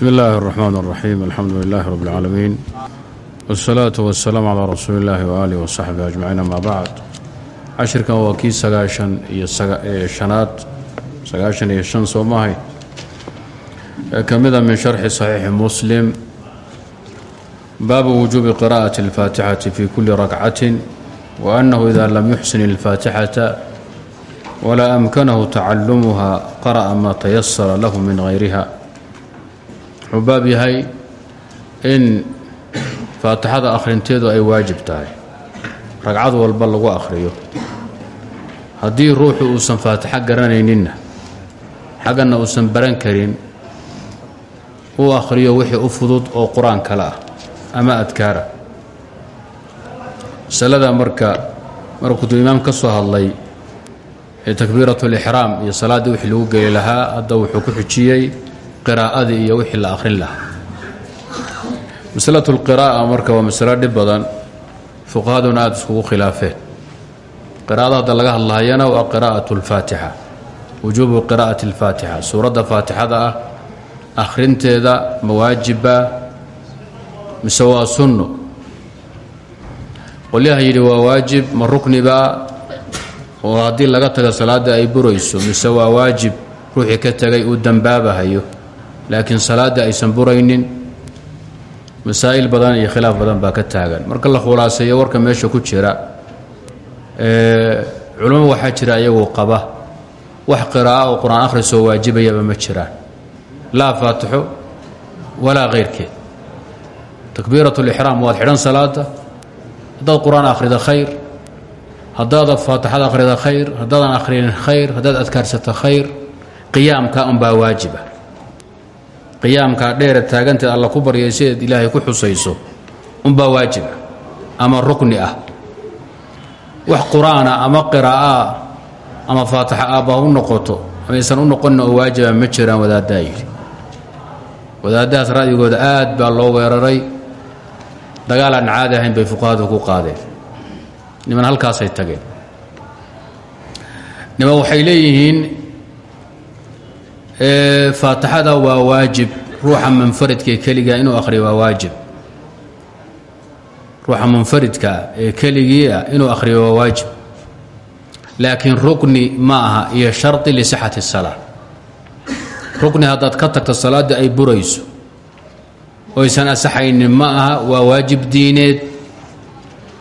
bsmi illaahi اraxmaan اraxiim alxamdu lilahi rab اlcaalamiin wاsalaatu wasalaamu calaa rasuuli illaahi waaalih wasaxbi ajmaciin ama bacd cashirkan waa kii sagaashan iyo shanaad sagaashan iyo shan soo maahay ee ka mida min sharxi saxiixi muslim baabu wujuubi qiraa'ati اlfaatixati fi kuli rakcatin wa annahu ida lam yuxsin اlfaatixata walaa amkanahu tacalumuha qara'a ma tayasara lahu min hayriha wuxuu baab yahay in faatixada akhrinteedu ay waajib tahay. Ragcad walba lagu akhriyo. Haddii ruuxu uusan faatixo garanayninna xaggana uusan baran karin uu akhriyo wixii u fudud oo qur'aan kale ah ama adkaara. Masalada marka markuutuu imaam ka soo hadlay ee takbiirat lixraam iyo salaaddii wixii lagu geli lahaa hadda wuxuu ku xujiyey qiraa'adii iyo wixii la akhrin lahaa. Masalatu lqiraa'a marka waa masalo dhib badan. Fuqahaduna aada iskugu khilaafeen. Qiraa'ada hadda laga hadlahayana waa qiraa'at اlfaatixa wujuubu qiraa'ati اlfaatixa suuradda faatixada ah akhrinteeda mawaajiba mise waa sunno qolyaha yidhi waa waajib ma ruknibaa oo haddii laga taga salaadda ay burayso mise waa waajib ruuxii ka tegay uu dembaabahayo laakiin salaadda aysan buraynin masaa'il badan iyo khilaaf badan baa ka taagan. Marka la khulaaseeyo warka meesha ku jira culamo waxaa jira iyagoo qaba wax qiraa'a oo qur'aan akhrisoo waajibayaba ma jiraan. Laa faatixo walaa kayrkeed takbiirat lixraam waad xidhan salaada haddaad qur'aan akhrida khayr haddaad faatixada akhrida khayr haddaadan akhrinin khayr haddaad adkaarsata khayr qiyaamka unbaa waajiba qiyaamkaa dheere taaganteed alla ku baryay sideed ilaahay ku xusayso unbaa waajiba ama rukni ah. Wax qur'aana ama qiraa'aa ama faatixa aabba u noqoto amaysan u noqonin oo waajiba ma jiraan wadaaddaa yidhi. Wadaaddahaas ra'yigooda aad baa loo weeraray. Dagaal aan caadi ahayn bay fuqahadu ku qaadeen. Niman halkaasay tageen. Niman waxay leeyihiin faatixada waa waajib. Ruuxa munfaridka ee keligaa inuu akhriyo waa waajib. Ruuxa munfaridkaa ee keligiia inuu akhriyo waa waajib. Laakiin rukni ma aha iyo shardi lisixati اsalaa rukni haddaad ka tagto salaaddii ay burayso oysan asaxaynin ma aha waa waajib diineed.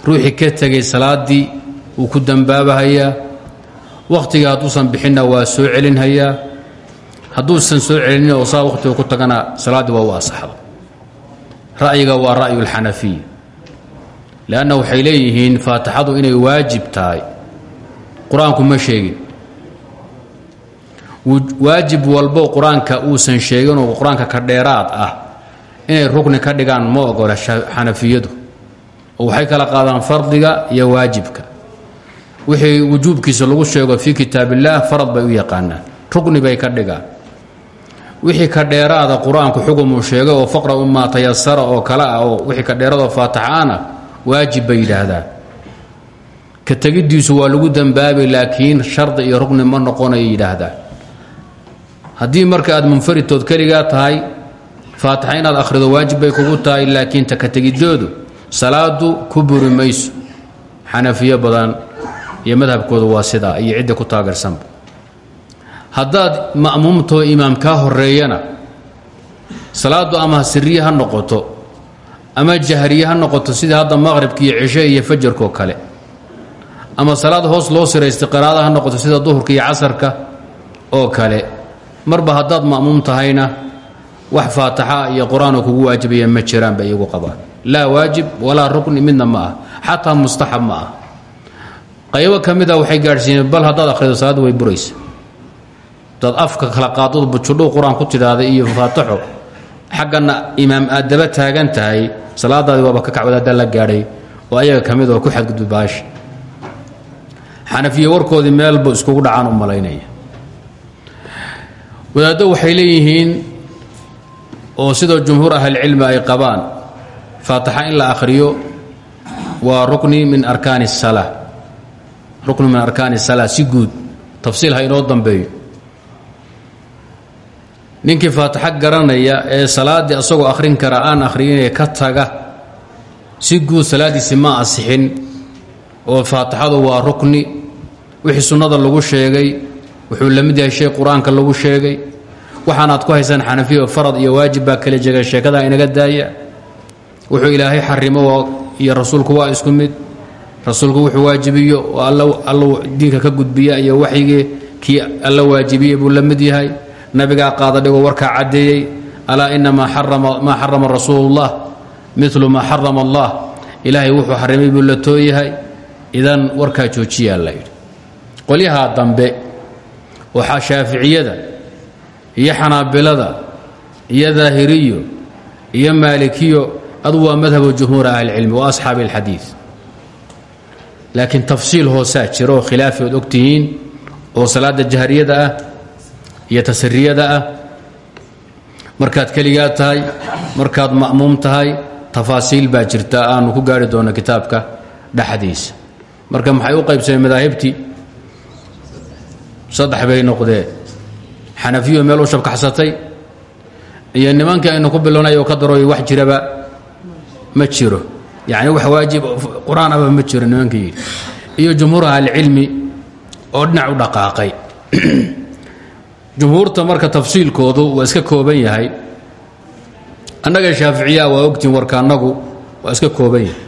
Ruuxii ka tegay salaaddii wuu ku dembaabahayaa wakhtiga hadduusan bixinna waa soo celinhayaa hadduusan soo celinin oo saa wakhtiga ku tagana salaaddii waa u asaxda ra'yiga waa ra'yu اlxanafiy leanna waxay leeyihiin faatixadu inay waajib tahay. Qur'aanku ma sheegin. Waajib walbo qur'aanka uusan sheegin oo qur'aanka ka dheeraad ah inay rukni ka dhigaan ma ogola xanafiyadu. Oo waxay kala qaadaan fardiga iyo waajibka. Wixii wujuubkiisa lagu sheego fii kitaab illaah farad bay u yaqaanaan. Rukni bay ka dhigaan wixii ka dheeraada qur'aanku xugumuu sheegay oo faqra umaa tayasara oo kale ah oo wixii ka dheeraadoo faataxaana waajib bay yidhaahdaan. Ka tegiddiisu waa lagu dembaabi laakiin shardi iyo rukni ma noqonayo yidhaahdaan. Haddii marka aad munfaridtood keligaa tahay faatixa inaad akhrido waajib bay kugu tahay laakiin ta ka tegidoodu salaadu ku buri mayso. Xanafiyo badan iyo madhabkooda waa sidaa iyo cidda ku taageersanba haddaad ma'muumtoo imaam kaa horeeyana salaaddu ama siriye ha noqoto ama jahriye ha noqoto sida hadda maqribka iyo cishe iyo fajarkoo kale ama salaad hoos loo siraystay qiraada ha noqoto sida duhurka iyo casarka oo kale marba haddaad ma'muum tahayna wax faataxa iyo qur'aanoo kugu waajibaya ma jiraan bay iyagu qabaan. Laa waajib walaa rukni midna ma ah. Xataa mustaxab ma ah. Qaybo ka mida waxay gaadhsiiyeen bal haddaad akhrido salaadda way buraysa daad afka kala qaadadu bujudhow qur'aan ku tidhaahda iyo fafaataxo xaggana imaam adaba taagan tahay salaadaadi waaba ka kacwad la gaadhay oo ayaga ka oo ku xadgudbi baasha xanafiye warkoodii meelbu iskugu dhacaan u malaynaya. Wadaaddo waxay leeyihiin oo sidoo jumhuur ahlilcilmi ay qabaan faataxa in la akhriyo waa rukni min arkaani sala rukni min arkaani sala si guud tafsiil ha inoo dambeeyo ninkii faataxo garanaya ee salaaddii asagoo akhrin kara aan akhriinaya ka taga si guud salaaddiisi ma asixin. Oo faatixadu waa rukni. Wixii sunnada lagu sheegay wuxuu la mid yahay shay qur'aanka lagu sheegay. Waxaanaad ku haysaan xanafiya farad iyo waajib baa kala jega sheekadaa inaga daaya. Wuxuu ilaahay xarimo iyo rasuulku waa isku mid. Rasuulku wuxuu waajibiyo oo alla diinka ka gudbiya iyo waxyigii kii alla waajibiyey buu la mid yahay nabigaa qaada dhigoo warkaa caddeeyey alaa ina maa xarama rasuulullah milu maa xarama allah. Ilaahay wuxuu xarimay buu la tooyahay idan warkaa joojiyaa la yidhi. Qolyahaa dambe waxaa shaaficiyada iyo xanaabilada iyo daahiriyo iyo maalikiyo adu waa madhabu jumhuur ahlicilmi wa asxaabi اlxadiid laakiin tafsiil hoosaa jira oo khilaafi ood ogtihiin oo salaada jahriyada ah iyo tasriyada ah. Markaad keligaa tahay markaad ma'muum tahay tafaasiil baa jirta aanu ku gaari doono kitaabka dhexdiisa. Marka maxay u qaybsameen madaahibtii saddex bay noqdeen xanafiyo meel u shabkaxsatay iyo nimankii aynu ku bilownay ka darooy wax jiraba ma jiro. Yacni wax waajib qur'aan aba ma jiro nimankii. Yidhi iyo jumhuur ahlicilmi oo dhinac u dhaqaaqay jumhuurta marka tafsiilkoodu waa iska kooban yahay. Annaga shaaficiyaa waa ogtiin warka annagu waa iska kooban yahay.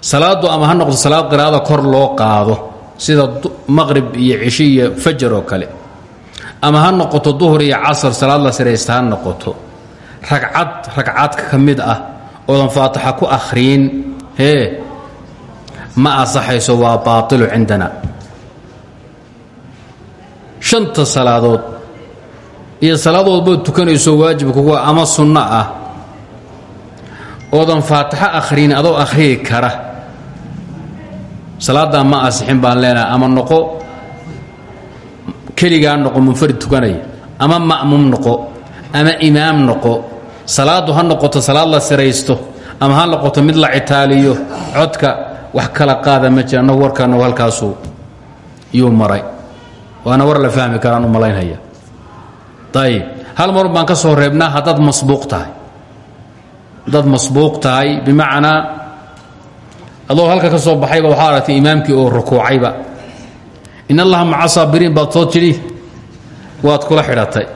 Salaaddu ama ha noqdo salaad qiraa'ada kor loo qaado sida maqrib iyo cishi iyo fajar oo kale ama ha noqoto duhur iyo casar salaad la siraysta ha noqoto ragcad ragcad ka mid ah oodan faatixa ku akhriin hee ma asaxayso waa baailu cindana shanta salaadood. Iyo salaadoodbaad tukanayso waajib kuga ama sunno ah. Oodan faatixo akhriin adoo akhriyi kara. Salaadaa ma asixin baan leenahay ama noqo. Keligaa noqo munfarid tukanaya ama ma'muum noqo. Ama imaam noqo. Salaaddu ha noqoto salaad la siraysto. Ama ha noqoto mid la citaaliyo. Codka wax kala qaada ma jira. Annagu warkaanagu halkaasuu yuu maray waana war la fahmi karaan u malaynhaya ayib hal mar baan ka soo reebnaa haddaad masbuuq tahay. Haddaad masbuuq tahay bimacnaa adoo halka ka soo baxayba waxaa aragtay imaamkii oo rukuucayba. In allaha maca saabiriin baad soo tidhi waad kula xidhatay.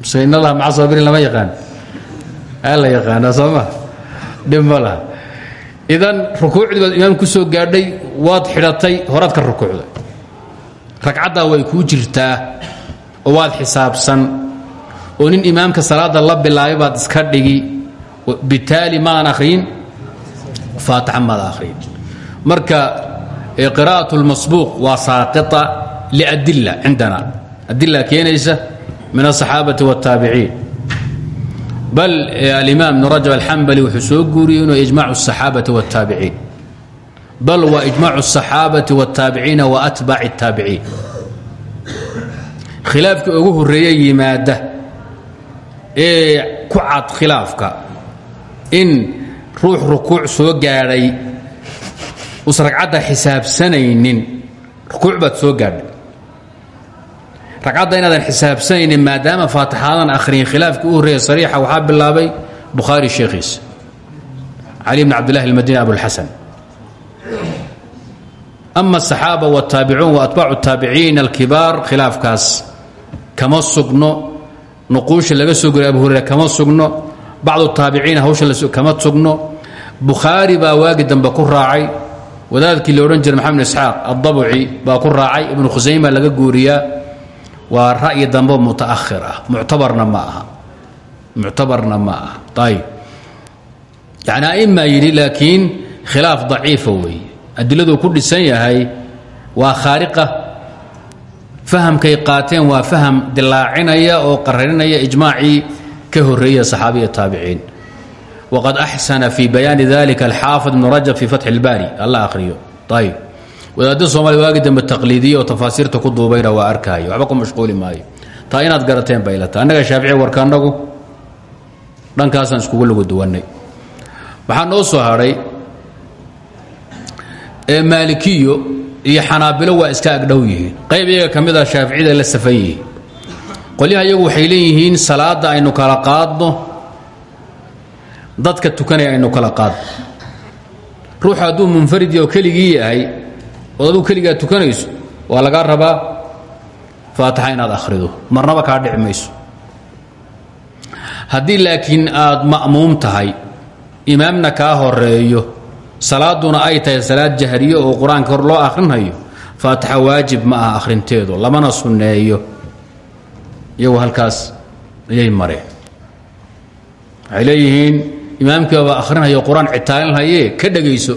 Mise in allaha maca saabiriin lama yaqaan. Aa la yaqaanaa soo ma? Dhib ma laha. Idan rukuucdii baad imaam ku soo gaadhay waad xidhatay horaad ka rukuucday ragcaddaa way kuu jirtaa oo waad xisaabsan oo nin imaamka salaada la bilaabay baad iska dhigi bitaali maadan akhriin faatixa maada akhriin marka qira'aة اlmasbuuq waa saaqita liadila cindana adila keenaysa min aلصaxaabati wالtaabiciin bal alimaam ibn rajab alxambali wuxuu soo guuriyey inuu ijmac الصaxaabati wالtaabiciin bal waa ijmac الصaxaabati wالtaabiciina waatbac الtaabiciin khilaafkii ugu horeeye yimaada ee ku cad khilaafka in ruux rukuuc soo gaadhay us ragcadda xisaabsanaynin rukuuc baad soo gaadhay ragcadda inaadan xisaabsanaynin maadaama faatixaadan akhriyin khilaafkii u horreeya sariixa waxaa bilaabay bukhaari sheekhiisa cali bn cabdillahi almadini abulxasan ama asaxaaba wataabicun waatbaacu taabiciin alkibaar khilaafkaas kama sugno nuquusha laga soo goriy abu kama sugno bacdu taabiciin hawshan kama sugno bukhaari baa waagi dambe ku raacay wadaadkii loodhan jiray maxamed isxaaq addabuci baa ku raacay ibnu khusayma laga guuriyaa waa ra'yi dambe muta'ahir ah muctabarna ma aha muctabarna ma aha ayb yani aima yidhi adiladuu ku dhisan yahay waa khaariqa. Fahamkay qaateen waa faham dilaacinaya oo qararinaya ijmaacii ka horreeya saxaabiya taabiciin wqad axsana fi bayaani dalika alxaafid ibnu rajab fi fatxi اlbaari alla akhriyo. Ayb wadaadda soomaliya waagi dambe taqliidiya oo tafaasiirta ku duubayna waa arkaayo. Waxba ku mashquuli maayo. Taa inaad garateen bay la tahay annaga shaafici warka annagu dhankaasaan iskugu lagu duwannay. Waxaa noo soo hadhay maalikiyo iyo xanaabilo waa iska agdhow yihiin. Qayb iyaga ka mid a shaaficida la safan yihiin. Qolyaha iyagu waxay leeyihiin salaadda aynu kala qaadno dadka tukanaya aynu kala qaadno. Ruuxu hadduu munfarid oo keligii yahay ood aduu tukanayso waa lagaa rabaa faatixa inaad akhrido marnaba kaa dhici mayso. Haddii laakiin aad ma'muum tahay imaamna kaa horeeyo salaaduna ay tahay salaad jahriyo oo qur'aanka hor loo akhrinhayo faatixa waajib ma aha akhrinteedu lamana sunneeyo. Iyagu halkaas ayay mareen. Waxay leeyihiin imaamkiibaba akhrinhayo qur'aan citaalinhaye ka dhegayso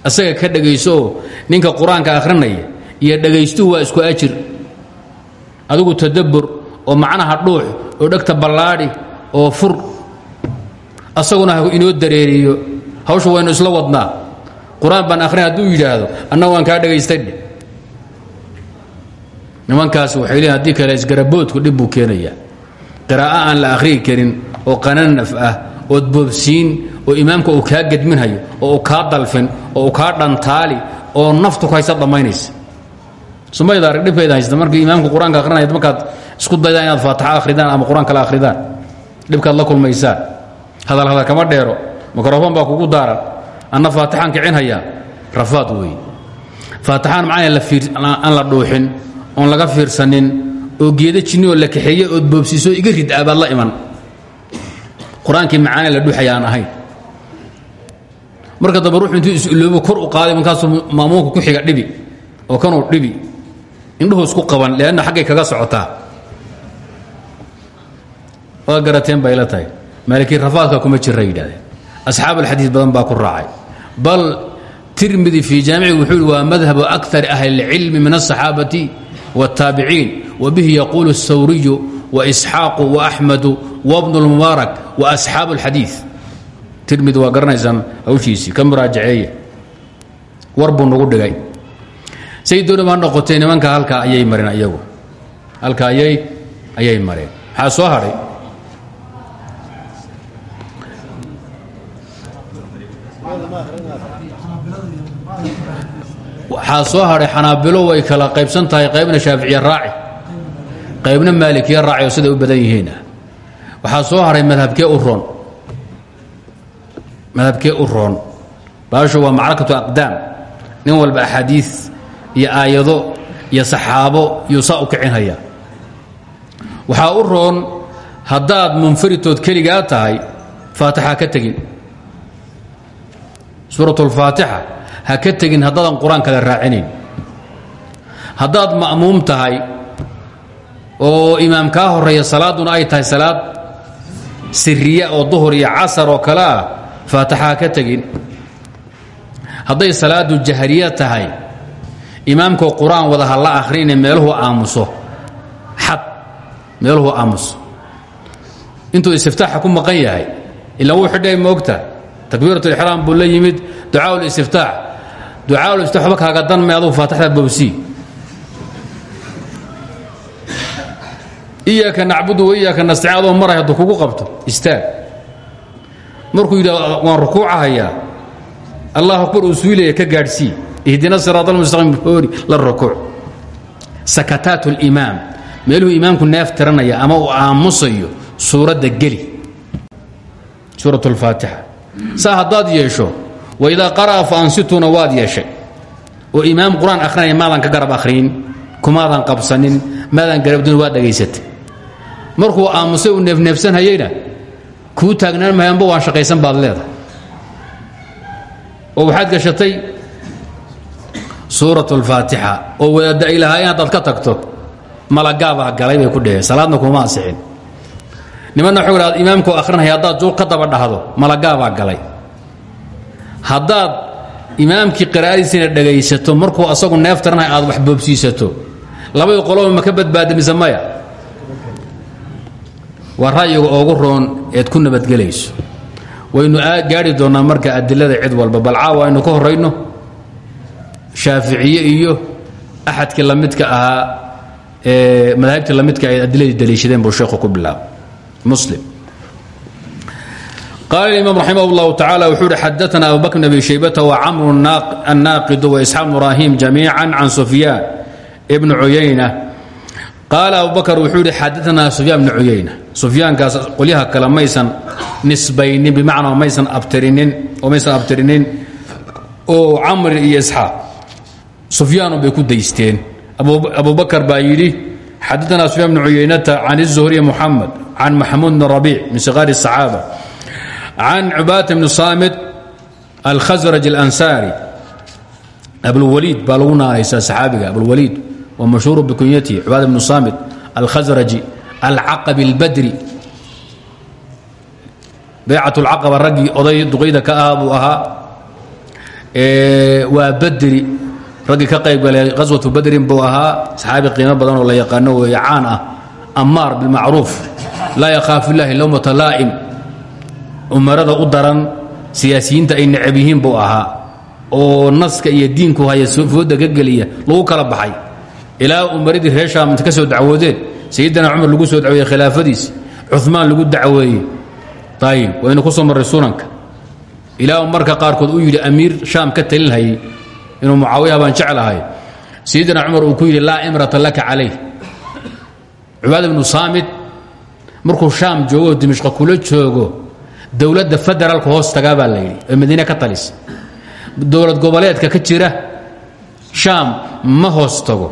asaga ka dhegaysooo ninka qur'aanka akhrinaya iyo dhegaystuhu waa isku ajir. Adigu tadabbur oo macnaha dhuux oo dhegta ballaadhi oo fur. Asaguna ha dareeriyo hawsha waynu isla wadnaa. Qur'aan baan akhrin hadduu yidhaahdo annaga waan kaa dhagaystadhe nimankaas waxay leeyiin haddii kale isgaraboodku dhib buu keenayaa. Qiraa'o aan la akhriyi karin oo qananaf ah ood boobsiin oo imaamka uu kaa gedminhayo oo uu kaa dalfin oo uu kaa dhantaali oo naftu ku haysa dhammaynaysa. Sumayda arag dhibkeeda haysta markii imaamka qur'aanka markaad isku daydaan inaad faatixa akhridaan ama qur'aan akhridaan dhibkaad la kulmaysaan hadal hadal kama dheero mikrofon baa kugu daaran. Anna faatixaan kicinhayaa rafaad weeye faatixaan macnaa aan la dhuuxin oon laga fiirsanin oo geeda jinni oo la kaxeeye ood boobsiiso iga rid aabaad la iman. Qur'aankii la dhuuxaya aan marka dambe ruuxu intuu is-iloobo kor u qaaday markaasuu maamuunka ku xiga dhibi oo kanuu dhibi indhuhu isku qaban leanna xaggay kaga socotaa. Waa garateen bay la rafaadka kuma jira yidhahdeen asxaab alxadiid badan baa ku raacay bal tirmidi fii jaamici wuxuu yidhi waa madhabu akar ahli اlcilmi min aلصaxaabati wالtaabiciin wabihi yaquulu الsawriyu waisxaaqu waaxmadu wabnu اlmubaarak waasxaabu اlxadiid tirmidi waa garanaysaan hawshiisii ka muraajaceeye war buu nagu dhigay say doonaba ha noqotay nimanka halkaa ayay mareen iyagu halka ayay ayay mareen maxaa soo hadhay waxaa soo hadhay xanaabilo way kala qaybsan tahay qaybna shaaficiya raaci. Qaybna maalikiya raaci oo u badan yihiina waxaa soo hadhay madhabkee u roon. Madhabkee u waa macrakatu aqdaam. Nin walba axaadiid iyo aayado iyo saxaabo iyuu saa u kicinhaya waxaa u roon munfaritood keligaa tahay faatixa ka tegin. Suurat اlfaatixa ha ka tegin haddaadan qur'aan kale raacinayn haddaad ma'muum tahay oo imaam kaa horreeya salaaduna ay tahay salaad siriya oo duhur iyo casar oo kale ah faatixa ha ka tegin. Hadday salaadu jahriya tahay imaamkoo qur'aan wada ha la meeluhu aamuso. Xad meeluhu aamuso. Intuu istiftaaxa ku maqan yahay ila wuu xidhay moogta takbiirat lixraam buu la yimid ducaa listiftaax ducaaulist waba kaaga danme aduu faataxda bowsi iyaaka nacbudu waiyaaka nastaciin adoo maray kugu qabto istaag. Markuu yidhahdo waan rukuucahayaa allah akbar uu ka gaadhsii ihdina siraata almustaqim hoori la rukuuc. Sakataat اlimaam meeluhu imaamku neef tiranaya ama uu aamusayo suuradda geli. Suurat اlfaatixa saa haddaad yeesho waidaa qara'a faansituuna waad yeeshay oo imaam qur'aan maadan ka garab akhriyin kumaadan qabsanin maadan garabdin waad dhegaysatay markuu aamusay uu neefneefsanhayeyna kuu taagnaan mahayanba waan shaqaysan baad leedahay oo waxaad gashatay suuraة اlfaatixa oo wadaadda ay lahaayeen haddaad ka tagto malagaabaa galay bay ku dheheen salaadna kuma ansixin nimanna waxuu idhahda imaamkoo akhrinaya haddaad ka daba dhahdo malagaabaa galay haddaad imaamkii qiraa'adiisina dhegaysato markuu asagu neef tiranaya aad wax boobsiisato. Labadii qoloba ma ka badbaada mise maya? Waa ra'yiga oogu roon eed ku nabadgelayso. Waynu gaari doonnaa marka adilada cid walba bal caawa aynu ka horayno. Shaaficiye iyo axadkii lamidka ahaa ee madaahibtii lamidka ay adiladii daliishadeen buu sheekhu ku bilaabay. Muslim qaala imaam raximah اllahu tacala wuxuu uhi xadaana abu bakr bn abi shaybata wacamru annaaqidu waisxaaq ibrahim jamiica can sufyaan ibn cuyayna qaala abubakr wuxuu yidhi xadaanaa sufyaan bnu cuyayna sufyaankaas qolyaha kale maysan nisbaynin bimacnaa maysan abtirinin oo maysan abtirinin oo camr iyo isxaaq sufyaanu bay ku daysteen abubakr baa yidhi xadaanaa sufyaan bnu cuyaynata can الzuhriy muxamed can maxamuud bn rabiic min siqaari الصaxaaba can cubaadata bni saamid alkhasraj alansaari abulwaliid baa lagu naanaysaa saxaabiga abulwaliid wa mashhuuru bikunyatihi cubaada bnu saamid alkhasraji alcaqabi albadri baycat lcaqaba raggii oday duqayda ka ahaa buu ahaa waa badri raggii ka qayb galay qaswatu badrin buu ahaa saxaabi qiimo badan oo la yaqaano weeye caan ah amaar bilmacruuf laa yakhaafu illaahi lowmata laa'im umarada u daran siyaasiyiinta ay necab buu ahaa oo naska iyo diinku haya fooda ka lagu kala baxay. Ilaa umaradii reer shaam ka soo dacwoodeen sayidina cumar lagu soo dacweeyey khilaafadiisi cumaan lagu dacweeyey ayib waynu ku soo marray sunanka ilaa marka qaarkood uu yidhi amiir shaam ka talinhayay inuu mucaawiya baan jeclahay. Sayidina cumar uu ku yidhi laa imrata laka calayh. Cubaada bnu saamit markuu shaam joogo dimishqa kula joogo dowladda federaalka hoos tagaa baa la yidhi ee madiine ka talisa dowlad goboleedka ka jira shaam ma hoos tago.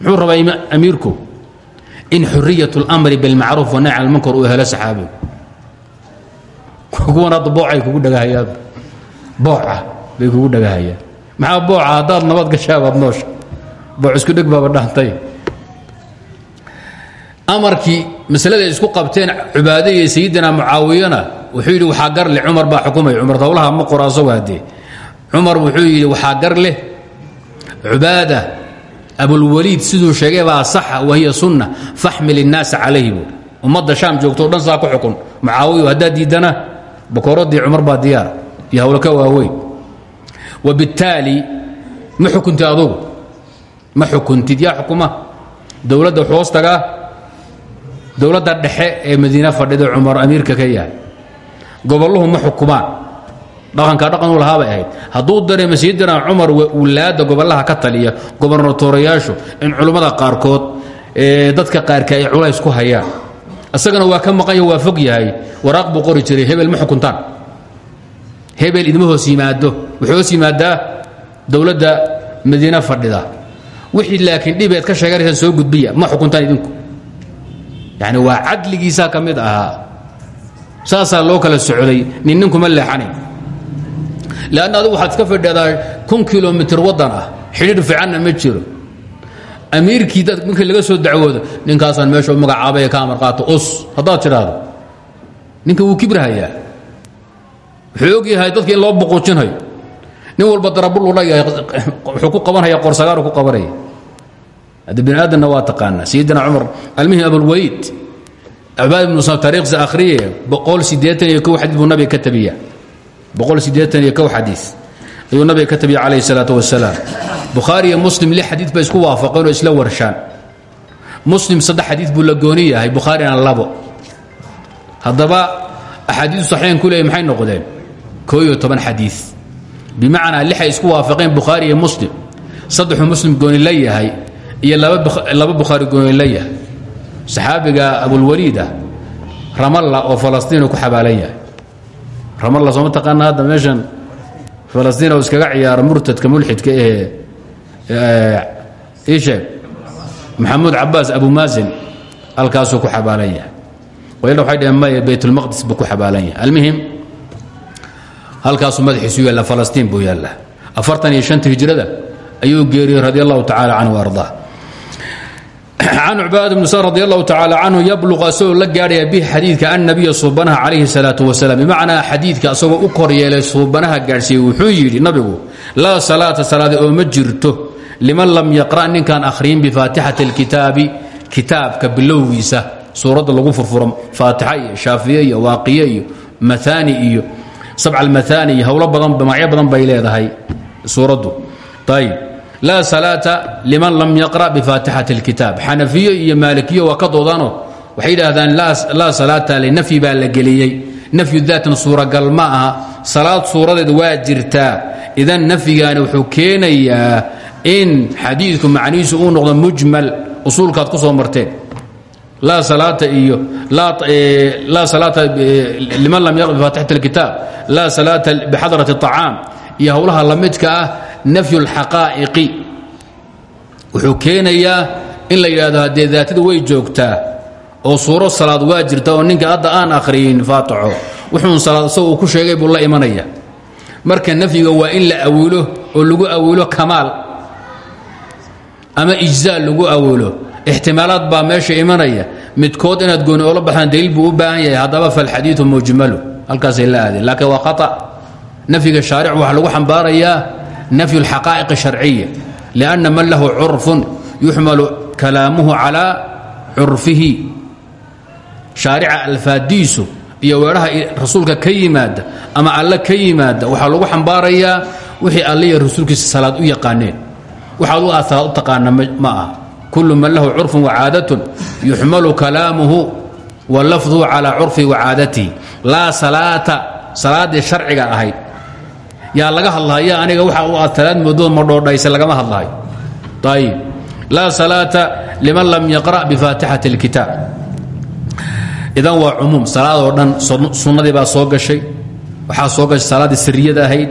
Muxuu rabaa amiirku? In xuriyat اlmri bilmacruuf wanahy can lmunkar uu helo saxaabigu kuwan hadda boocay kugu dhagahayaan. Booca bay kugu dhagahayaan. Maxaa booca haddaad nabad gashaa baad noosha isku dheg baaba dhantay amarkii maslada isku qabteen cubaade iyo sayidina mucaawiyana wuxuu yidhi waxaa gar leh cumar baa xukumay. Cumar dowlaha ma qora asagu haddee cumar wuxuu yidhi waxaa gar leh cubaada abulwaliid siduu sheegay baa saxa wahiya sunna faxmil innaasa calayhi buui ummadda shaam joogto o dhan saa ku xukun. Mucaawiyo haddaad diiddana bakooradii cumar baa diyaar iyo hawlo ka waaweyn wabittaali ma xukuntid adugu? Ma xukuntid yaa xukuma? Dowladda wuxuu hoos tagaa dowladda dhexe ee madiine fadhida cumar amiirka ka yahay gobolluhu ma xukumaan dhaqanka dhaqan u lahaa bay ahayd. Hadduu dareemo sayidina cumar wulaadda ka taliya gobernatorayaashu in culummada qaarkood ee dadka qaarka ay culays ku hayaan. Isagana waa ka maqanya waa fog yahay. Waraaq buu qori jiray. Hebel ma xukuntaan. Hebel idma hoos yimaado. Wuxuu hoos yimaadaa fadhida. Wixii laakiin dhibeed ka sheeganaysaan soo gudbiya. Ma xukuntaan idinku yani waa cadligiisaa ka mid ahaa. Saasaa loo kala socday nin ninkuma leexanayn lanna adigu waxaad iska fadhidaa kun kilomitr waddan ah xidhiir fiicanna ma jiro. Amiirkii dad markii laga soo dacwoodo ninkaasaan meesha u magacaabay ka amar qaato us haddaad tidhaahdo. Ninka wuu kibrahayaa wuxuu og yahay dadka in loo boqoojinhayo. Nin walba darabul u dhayahay wuxuu ku qabanhaya qorsagaaru ku qabanaya hadda bini aadamna waa taqaanaa. Sayidina cumar almihim abulwaliid cubaad ibnu sam taariikhsa akhriye xadiid buu nabiga ka tabiya iyo kow xadiid ayuu nabiga ka tabiya calayhi salaatu wasalaam bukhaari iyo muslim lix xadiid bay isku waafaqeen oo isla warshaan. Muslim saddex xadiid buu la gooni yahay bukhaarina labo. Haddaba axaadiidu saxiixan ku leeyahy maxay noqdeen? Koo iyo toban xadiid bimacnaa lixay isku waafaqeen bukhaari iyo muslim. Saddexuu muslim gooni la yahay iyo laba bukhaari gooni la yahay saxaabiga abulwaliid ah ramalla oo falastiinu ku xabaalan yahay. Ramalla sooma taqaana hadda meeshan? Falastiin oo iskaga ciyaara murtadka mulxidka ee ii sheeg maxamuud cabaas abu maasin halkaasuu ku xabaalan yahay. Qolyadha waxay dhaheen maya baytulmaqdis buu ku xabaalan yahay. Almuhim halkaasuu madaxiisu yaalla falastiin buu yaalla. Afartan iyo shanta hijrada ayuu geeriyey radi allahu tacala canhu ardaa can cubaad bn sar radi allahu tacaala canhu yabluq asagoo la gaadhaya bihi xadiidka annabiya suubanaha calayhi salaatu wasalaam. Bimacnaa xadiidka asagoo u kor yeelay suubanaha gaadhsiiyey wuxuu yidhi nabigu laa salaata salaada oo ma jirto liman lam yaqra' ninkaan akhriyin bifaatixati alkitaabi kitaabka bilowgiisa. Suuradda lagu furfuro faatixa iyo shaafiye iyo waaqiye iyo maaani iyo sabca almaaani iyo laa salaata liman lam yaqra' bifaatixati اlkitaab xanafiye iyo maalikiyo waa ka doodaano waxay yidhaahdaan laa salaata linafyi baa la geliyey nafyu daatin suuragal ma aha salaad suuradeed waa jirtaa idan nafyigaani wuxuu keenayaa in xadiidku macnihiisu uu noqdo mujmal usuulkaad ku soo marteen laa salaata iyo laa salaata liman lam yaqra bifaatixati اlkitaab laa salaata bixadrati الطacaam iyo howlaha la midka ah nafyu اlxaqaa'iqi wuxuu keenayaa in la yidhahdo haddee daatida way joogtaa oo suuro salaad waa jirta oo ninka hadda aan akhriyin faatixo wuxuun salaad isagoo ku sheegay buu la imanaya. Marka nafyiga waa in la awilo oo lagu awilo kamaal ama ijzaa lagu awilo ixtimaalaad baa meesha imanaya. Midkood inaad gooni oola baxdaan daliil buu u baahan yahay. Haddaba mujmalu. Halkaasay la aadeen. Laakiin waa khata. Nafyiga shaaric waxaa lagu xambaarayaa nafyu اlxaqaa'iq الsharciya lianna man lahu curfun yuxmalu kalaamuhu calaa curfihi shaarica alfaadiisu iyo weedhaha rasuulka ka yimaada ama alle ka yimaada waxaa lagu xambaarayaa wixii alle iyo rasuulkiisa salaad u yaqaaneen waxaad u aad salaad u taqaana ma aha kullu man lahu curfun wacaadatun yuxmalu kalaamuhu wa lafduhu calaa curfihi wacaadatihi laa salaata salaaddii sharciga ahayd yaa laga hadlahaya aniga waxa u aad salaad moodo ma dhoodhaysa lagama hadlahayo ayib laa salaata liman lam yaqra' bifaatixati اlkitaab idan waa cumuum salaadoo dhan sunnadii baa soo gashay. Waxaa soo gashay salaaddii siriyada ahayd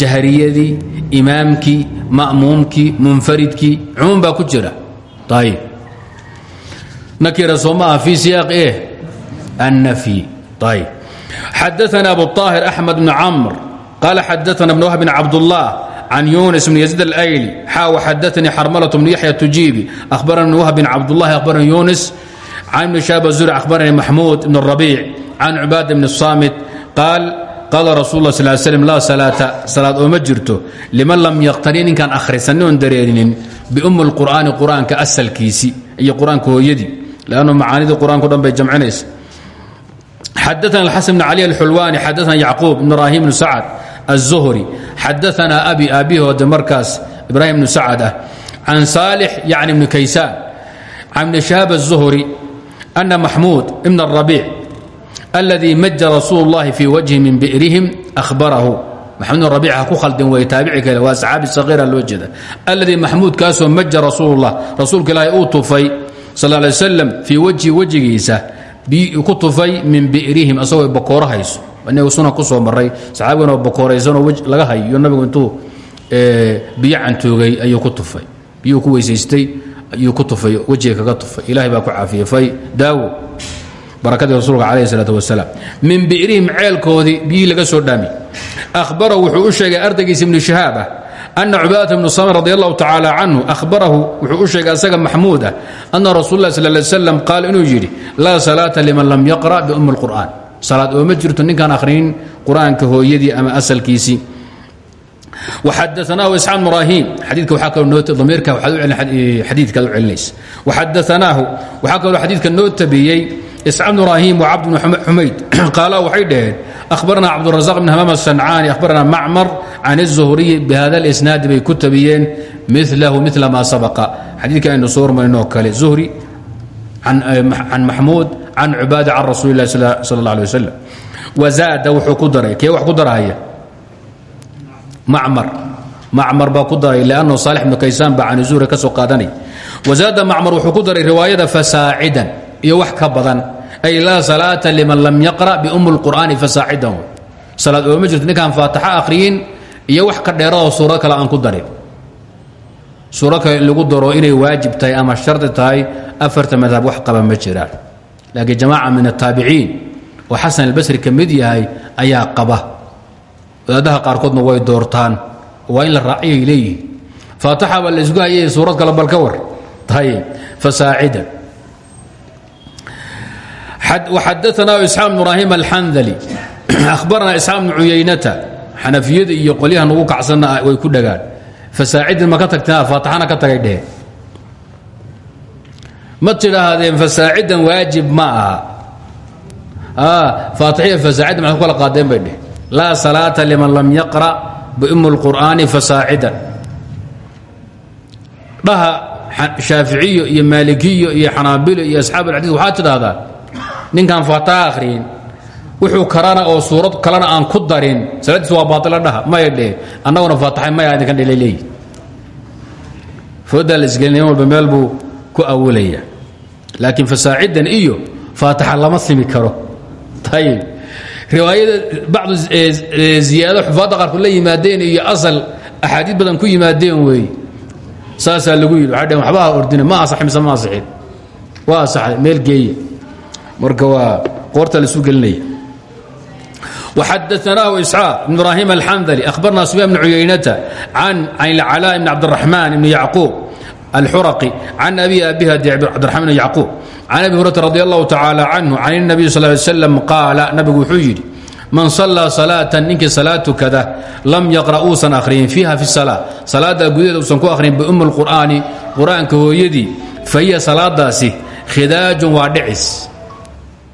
jahriyadii imaamkii ma'muumkii munfaridkii cumuum baa ku jira. Ayib nakira soo maaha fii siyaaq eh? Annafyi ayib xadaana abu طaahir axmed bn camr qaala xadaana bn wahb bn cabdالlah can yunis bn yaziid alayli xa waxadaanii xarmalaة bn yaxya tujiibi ahbarana bn wahb bn cabdالlahi ahbarani yunis can ibni shaab zuri ahbarani maxmuud ibn rabiic can cubaada bn الsamit qaal qaala rasul la sal slm laa salaata salaad ooma jirto liman lam yaqtani ninkaan akhrisanin oon dareerinin biummi اlqur'aani qur'aanka asalkiisii iyo qur-aanka hooyadii lannu macaanidii qur-aanko dhan bay jamcinaysa xadaana alxasan bn cali alxulwaani xadaana yacquub ibn ibraahim bn sacad الzuhri xadaana abi aabihoode markaas ibraahim bnu sacad ah can saalix yacni bni kaysaan can ibni shahaab الzuhri ana maxmuud ibn الrabiic اladii maja rasuul اllahi fii wajhi min bi'rihim ahbarahu maxamud bn rabiic ha ku khaldin wey taabici kale waa saxaabi saqiira loo jeeda alladii maxmuud kaasoo maja rasuul اllah rasuulka ilaahi uu tufay sal lay slam fii wajhi wejigiisa ku tufay min bi'rihim asagoo bakooro hayso inagu suna ku soo maray saxaabigan oo bakooraysanoo laga hayo. Nabigu intuu biyo cantoogay ayuu ku tufay. Biyuu ku weysaystay ayuu ku tufay wejiga kaga tufay. Ilahay baa ku caafiyey fay daawo. Barakadii rasuulka calayh isalaat wasalaam. Min bi'rihim ceelkoodii biyihii laga soo dhaami ahbarahu wuxuu u sheegay ardaygiisa ibnu shahaab ah ana cubaadata bnu samir radi allahu tacaala wuxuu u sheegay asaga maxmuud ah ana rasul lah sal qaal inuu yidhi laa salaata liman lam yaqra' biummi اlqur'an salaad ooma jirto ninkaan ahrinin qur'aanka hooyadii ama asalkiisii waxadaanaahu isxaaq ibraahim xadiidka waxaa kaloo noo damiirka xadiidkaad u celinaysa waxadaanaahu waxaa kaloo xadiidka noo tabiyey isxaaq bn ibraahim wa cabd bn xumayd qaala waxay dhaheen ahbarana cabdurazaq bn hamaam asancaani ahbarana macmar can الzuhriyi bihada اlisnaadi bay ku tabiyeen milahu mila maa sabaqa xadiidka aynu soo hormarinoo kale zuhri can maxmuud can cubaada can rasuuli اlahi sal اlه alيه waslm wazaada wuxuu ku daray kee wax ku darahaya macmar macmar baa ku daray lannahu saalix bnu kaysaan baa can zuhri ka soo qaadanay wazaada macmar wuxuu ku daray riwaayada fasaacidan iyo wax ka badan ay laa salaata liman lam yaqra' biumi اlqur'aani fasaacidan salaad ooma jirto ninkaan faataxa akhriyin iyo wax ka dheeradoo suuro kale aan ku darin suuro kale lagu daro inay waajib tahay ama shardi tahay afarta madhab wax qaba ma jiraan laakiin jamaaca min ataabiciin oo xasan albasri ka mid yahay ayaa qaba. Wadaadaha qaarkoodna way doortaan waa in la raaciyay leeyihiin faataxa baa la isku hayay suurad kale bal war. Ayb fasaacidan waxadaanaa isxaaq bn ibraahim alxandali. Ahbarana isxaaq bnu cuyaynata xanafiyada iyo qolyaha nagu kacsanna way ku fasaacidin ma ka tagteen faataxana ka tagay dheheen ma tidhaahdeen fasaacidan waajib ma aha. Faatixiya fasaacidan maxay kala qaadeen bay dheheen laa salaata liman lam yaqra' biumi اlqur'aani fasaacidan. Dhaha shaaficiyo iyo maalikiyo iyo xanaabilo iyo asxaab alxadiid waxaad tidhaahdaa ninkaan faataxa akhriyin wuxuu karana oo suurad kalena aan ku darin. Salaadiis waa baaila dhaha. Maya dheh annaguna faataxay maya idinkan dhela leeyi foodaa la isgelin nin walba meel buu ku awilaya laakiin fasaacidan iyo faataxa lama simi karo. Ayib riwaayada bacdu ziyaado xufaadda qaarkood la yimaadeen iyo asal axaadiid badan ku yimaadeen weeye saasaa lagu yidhi waxay dhaheen waxba ha ordina ma asaxi mise ma asixin waa asaxday meel geeya marka waa qoorta la isu gelinaya وxadثnah إسحاaq بن ibrahim الxandلي أhbarna سفyان بن cuyayنةa can الcلاء بن cabdالرحمن بن yعقوب الxurقي can أbي أbيh cبدiرحman بن yعقوب can أbي هuريرة رضي الله تعالى عنه can النبي صلى اه عليه وسلم qaala nabigu wuxuu yidhi man صلىa صلاaة ninkii salaad tukada lam yqرأ uusan akhriyin fiiha في الصلاة salaada gudaheeda uusan ku akhriyin bأm الqur'aani qur'aanka hooyadii fahiya salaadaasi khidaaج waa dhicis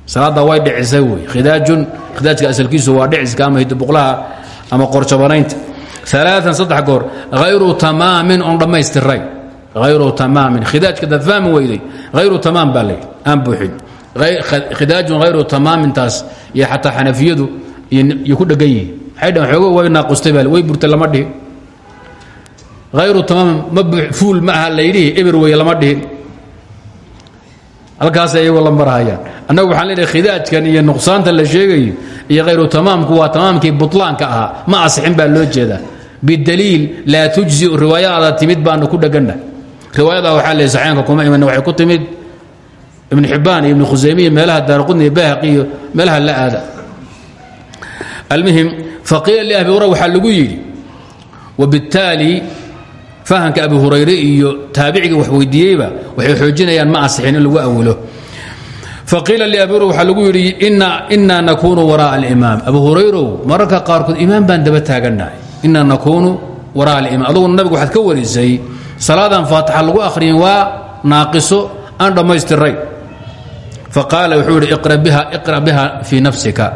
salaada way dhicisay wey. khidaajun khidaajka asalkiisu waa dhiciska ama hidibuqlaha ama qorjabanaynta. Alaaan saddex goor hayru tamaamin oon dhammaystirayn hayru tamaamin. Khidaajka daad fahmi weyday. Hayru tamaam baa layidhi aan buuxin. Khidaajun hayru tamaamintaas iyo xataa xanafiyadu iyo ku dhegan yihiin waxay dhaheen xoogo way naaqustay baa way burtay lama dhihin. Hayru tamaamin ma fuul ma aha layidhihi ebir weye lama dhihin halkaasay iyagoo la marhayaan annagu waxaan leenahay khidaajkan iyo nuqsaanta la sheegayo iyo khayru tamaamku waa tamaamkii butlaanka ahaa. Ma asixin baa loo jeedaa. Bidaliil laa tujziu riwaayadaada timid baanu ku dheganna riwaayada waxaa le saxeenka kuma iman waxay ku timid ibn xibbaan iyo ibn khusaymiya meelaha daarqudni iyo bayhaqi iyo meelaha la aada. Almuhim faqiila liabi hura waxaa lagu yidhi wabittaali fahamka abi hurayre iyo taabiciga wax weydiiyeyba waxay xoojinayaan ma asixin in lagu awilo faqiila liabi hurayra waxaa lagu yidhi inaa nakuunu wara'a alimaam. Abu hurayrow mararka qaarkood imaam baan daba taagannahay inaa nakuunu wara'a alimaam. Aduguna nabigu waxaad ka warisay salaadan faatixa lagu akhriyin waa naaqiso aan dhammaystirayn faqaala wuxuu yidhi iqra biha fii nafsika.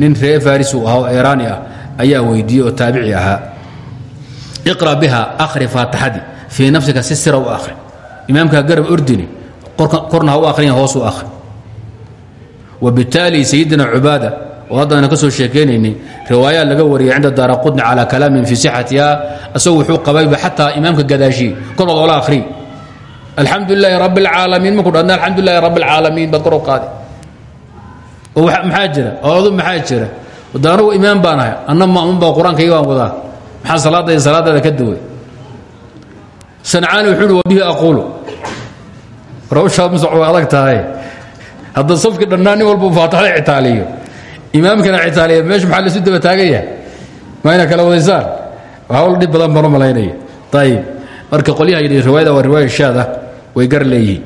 Nin ree faris uu ahaa oo ah ayaa weydiiyey oo ahaa iqra biha akhri faatixadii fii nafsika si sira u akhri imaamkaa garab ordini korna ha u akhriyan hoos u akhri wabitaali sayidina cubaada oo haddana ka soo sheekaynaynay riwaayaa laga wariyay cinda daara qudni calaa kalaamin fii sixatiha isagu wuxuu qabayba xataa imaamka gadaashiye korbaad oola akhri alxamdu lilaahi rabi اlcaalamiin markuu dhadna alxamdu lilahi rabi اlcaalamiin baad kor u qaadi oo maxaa jira oadu maxaa jira wada anugu imaam baan ahay anna maamun baa qur'aankayga baan wadaa maxaa salaadda salaadaada ka duway? Sancaani wuxuu uhi wa bihi aquulu. Rawshaad musac way adag tahay. Hadda safkii dhannaa nin walba faataxda citaaliyo imaamkana citaaliya meesha maxaa laisu daba taaganya ma yna kala wadaysaan? Hawl dhib badan baan u malaynaya. Ayib marka qolyaha yidhi riwaayada waa riwaaya shaada way gar leeyihiin.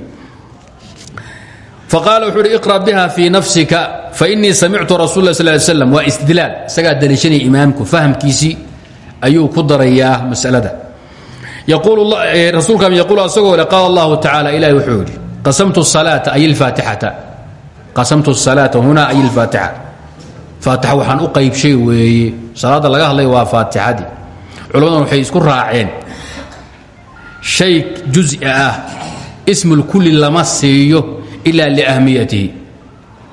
Faqaala wuxuu uhi iqra biha fii nafsika fainii samictu rasul lah sal slam waa istidlaal isagaa daliishanaya imaamku fahamkiisii ayuu ku darayaa masalada. Rasuulka yaquul asagoo le qaala allahu tacaala ilahi wuxuu yidhi qasamtu salaata ay lfaatixata qasamtu salaata hunaa ay lfaatixa faatixa waxaan u qaybshay weeye. Salaadda laga hadlay waa faatixadii culammadan waxay isku raaceen. Shay juز'i ah ismulkulli lama siiyo ila liahmiyatihi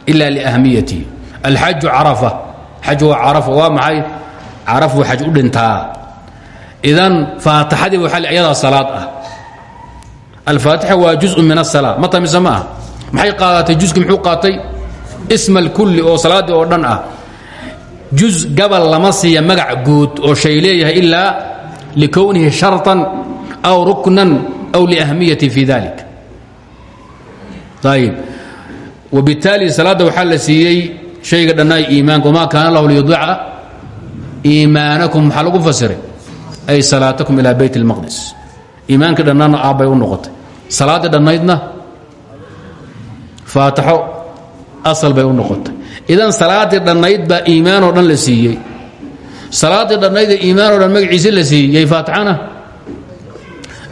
ila liahmiyatihi alxaju carafa xaj waa carafa waa maxay carafuu xaj u dhintaa idan faatixadii waa ayadaa salaad ah alfaatixa waa juزء min الsalaa ma tamise ma ah maxay qaadatay juski muxuu qaatay isma اlkulli oo salaaddii oo dhan ah juz gabal lama siiya magac guud oo shay leeyahay ilaa likownihi sharطan aw ruknan aw liahmiyati fi dalik ayib wbitaali salaadda waxaa la siiyey shayga dhannaay iimaanka wma kaana lahu liyudica iimaanakum maxaa lagu fasiray? Ay salaatakum ilaa bayt اlmaqdis iimaankii dhannaadna aabbay u noqotay. Salaaddii dhannaydna faataxo asal bay u noqotay. Idan salaaddii dhannayd baa iimaan oo dhan la siiyey. Salaaddii dhannaydee iimaan oo dhan magaciisi la siiyey faatixana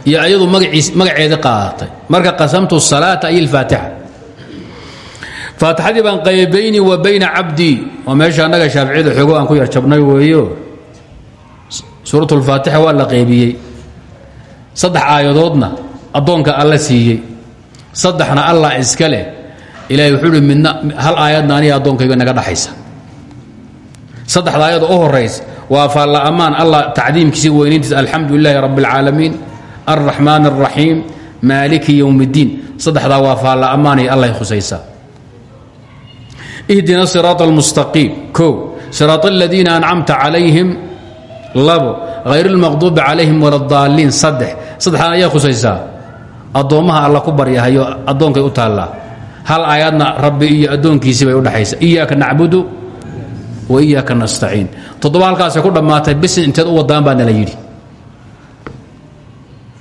iyo ayadu magaceedi qaadatay marka qasamtu salaata ay اlfaatixa faatixadii baan qayay baynii wa bayna cabdii waa meesha annaga shaaficiyada xoogo aan ku yar jabnay weeyo. Suuratulfaatixa waa la qaybiyey. Saddex aayadoodna addoonka alla siiyey. Saddexna allah iska leh. Ilahay wuxuu uhi midna hal aayadna aniga naga dhaxaysa. Saddexda aayada u horaysa waa faalla ammaan allah tacdiimkiisa weynayntiisa alxamdu lilaahi rabbi alcaalamiin alraxmaan alraxiim maaliki yowm اddiin saddexdaa waa faalla ammaanay allahy khusaysaa ihdina siraaط اlmustaqiim o siraaط aladiina ancamta calayhim labo hayr اlmaqduubi calayhim wala اdaaliin saddex saddexdaan ayaa khusaysaa addoommaha alla ku baryahayo addoonkay u taallaa hal aayadna rabbi iyo addoonkiisii bay udhexaysa iyaaka nacbudu wa iyaaka nastaciin toddoba halkaasay ku dhammaatay bisin inteed u wadaan baa nala yidhi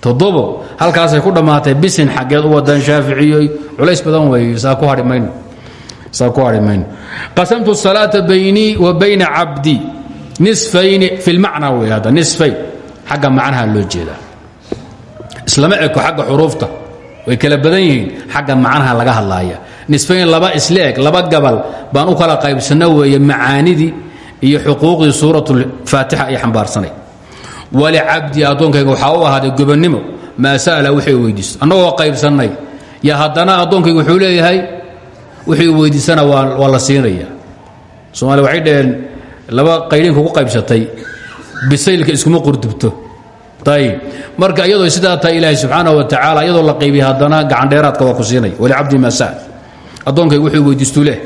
toddobo halkaasay ku dhammaatay bisin xaggeed u wadaan shaaficiyoy culays badan weeye saa ku hadhi mayno qasamtu salaata baynii wa bayna cabdi wey hadda nisfayn xagga macnaha loo jeedaa islama eko xagga xuruufta way kala badan yihiin xagga macnaha laga hadlaaya. Nisfayn laba isla eg laba gabal baan u kala qaybsanno weeye macaanidii iyo xuquuqdii suuratulfaatixa ay xambaarsanay walicabdi addoonkayga waxaa u ahaaday gobonnimo maa sa'ala wixii weydiisto annagoo qaybsannay yo haddana addoonkayga wuxuu leeyahay wixii weydiisana waa la siinaya somaaliya waxay dhaheen laba qaydhinka ku qaybsatay bisaylka iskuma qurdubto ayib marka iyadoo sidaa tahay ilaahay subxaana wa tacaala iyadoo la qaybiya haddana gacandheeraadka waa ku siinaya walicabdi maa sa'al addoonkayga wuxuu weydiistuu leh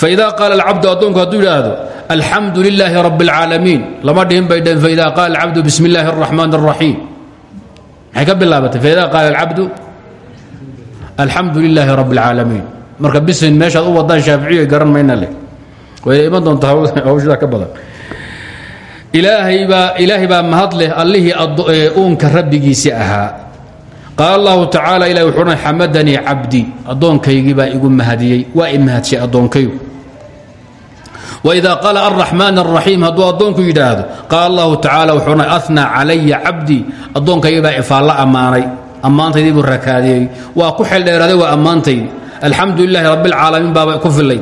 faida qaala alcabdu addoonku hadduu yidhaahdo alxamdu lilaahi rabi اlcaalamiin lama dhihin bay dhaheen faida qaala alcabdu bismi اllahi الraxmaan الraxiim maxay ka bilaabatay faida qaala alcabdu alxamdu lilaahi rabi اlcaalamiin marka bisin meeshaad u wadaan shaaficiya garan mayna leh. Way iman doontaa hawshdaa ka badan. Ilaahaybaa ilaahay baa mahad leh allihii uunka rabbigiisi ahaa. Qaala allahu tacaala ilahi wuxuu odhan xamadanii cabdi. Addoonkaygii baa igu mahadiyey. Waa i mahadshay addoonkaygu. Waidaa qaala alraxmaan alraxiim hadduu addoonku yidhaahdo. Qaala allahu tacaala wuxuu odhan anaa calaya cabdii addoonkaygiibaa ifaalla ammaanay. Ammaantaydii buu rakaadiyey. Waa ku xeeldheeraaday waa ammaantaydii alxamdu lilahi rabbialcaalamiin baaba ku filay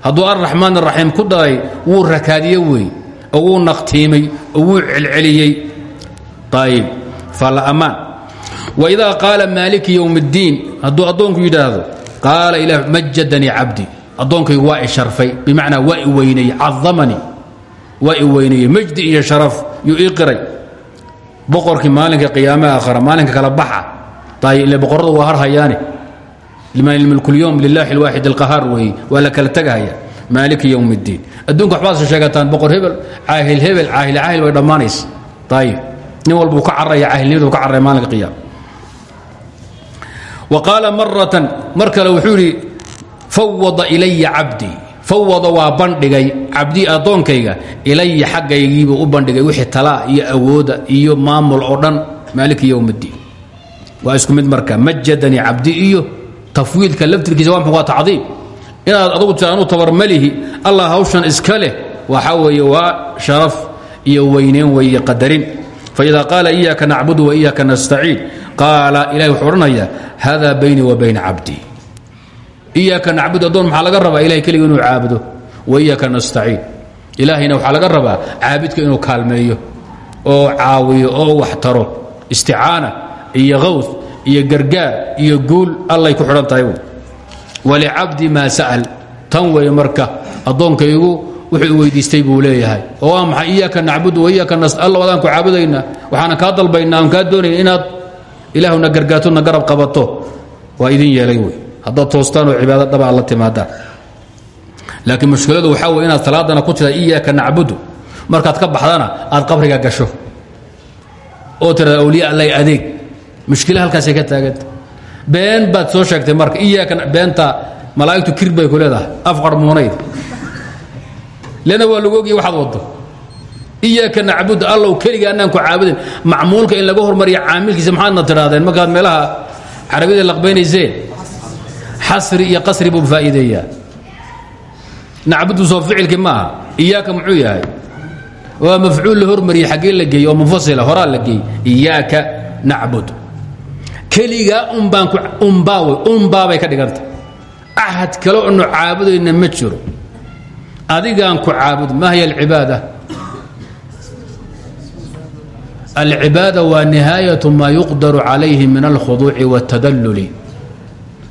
hadduu arraxmaan araxiim ku dhalay wuu rakaadiye weey oo naqtiimay oo wuu celceliyey. Ayib faalamaan waidaa qaala maaliki ywm اddiin hadduu addoonku yidhaahdo qaala ilah majadanii cabdi. Addoonkay waa i sharfay bimacnaa waa i weyneye cadamanii waa i majdi iyo sharaf yuu ii qiray. Boqorkii maalinka qiyaamaha akhra maalinka kala baxa. Ayb ille boqorradu waa ilmulkulyowm lilahi alwaaxid alqahaar weeye waa la kala tegahaya maaliki yowm اddiin adduunka waxbaad sheegataan boqor hebel caahil hebel caahil caahil way dhammaanaysa ayib nin walbuu ka carraya caahilnimadu ka carraya maalinka qiyaama wa qaala maratan mar kale wuxuu yidhi fawada ilaya cabdii fawada waa bandhigay cabdii addoonkayga ilaya xaggaygiibuu u bandhigay wixii talaa iyo awooda iyo maamul oo dhan maaliki yowm اddiin waa isku mid marka majadanii cabdi iyo tafwiidka laftirkiisa waa tacdiim inaad adugu tia anu tabarmalihi allah hawshan iska leh waxa weeye sharaf iyo weyneyn weeye qadarin. Faida qaala iyaaka nacbudu wa iyaaka nastaciin. Qaala ilahi wuxuu hada baynii wa bayna cabdii iyaaka nacbud addoon maxaa laga rabaa? Ilahay keliga inuu caabudo. Wa iyaaka nastaciin. Ilaahayna waxaa laga rabaa caabidka inuu kaalmeeyo oo caawiyo oo wax taro isticaana iyo qaws iyo gargaar iyo guul allay ku xidhan tahay walicabdi maa sa'al. Tan weeye marka addoonkaygu wuxuu weydiistay buu leeyahay. Oo waa maxay iyaaka nacbudu wa iyaaka alla wadaan ku caabudaynaa waxaana kaa dalbaynaa aan kaa doonayna inaad ilaahuna gargaartona garab qabato. Waa idin yeelay wey haddaad toostaan oo cibaado dhaba ad la timaadaan laakiin mushkiladu waxaa wey inaad salaadana ku tira iyaaka nacbudu. Markaad ka baxdana aad qabriga gasho. Oo tirada awliya allay adeeg mushkila halkaasay ka taaganta been baad soo sheegtay marka iyaaka beenta malaa'igtu kir bay ku leedahay afqar muunayd. Lena waa lagu ogyahy waxaad waddo. Iyaaka nacbudu allow keliga annaan ku caabudin macmuulka in laga hormariya caamilkiisa maxaadna tidhaahdeen? Markaad meelaha carabiyada laqbaynayseen xasri iyo qasri buu faa'iideeyaa. Nacbudu soo ficilki ma aha iyaaka muxuu yahay? Waa mafcuul la hormariyey xaggee la geeyey oo munfasila horaa la geeyey. Iyaaka nacbud keligaa umbaabay ka dhiganta axad kale onu caabudayna ma jiro. Adigaan ku caabud ma hiya alcibaada? Alcibaada waa nihaayatu maa yuqdaru calayhi min alkhuduuci waاtadalluli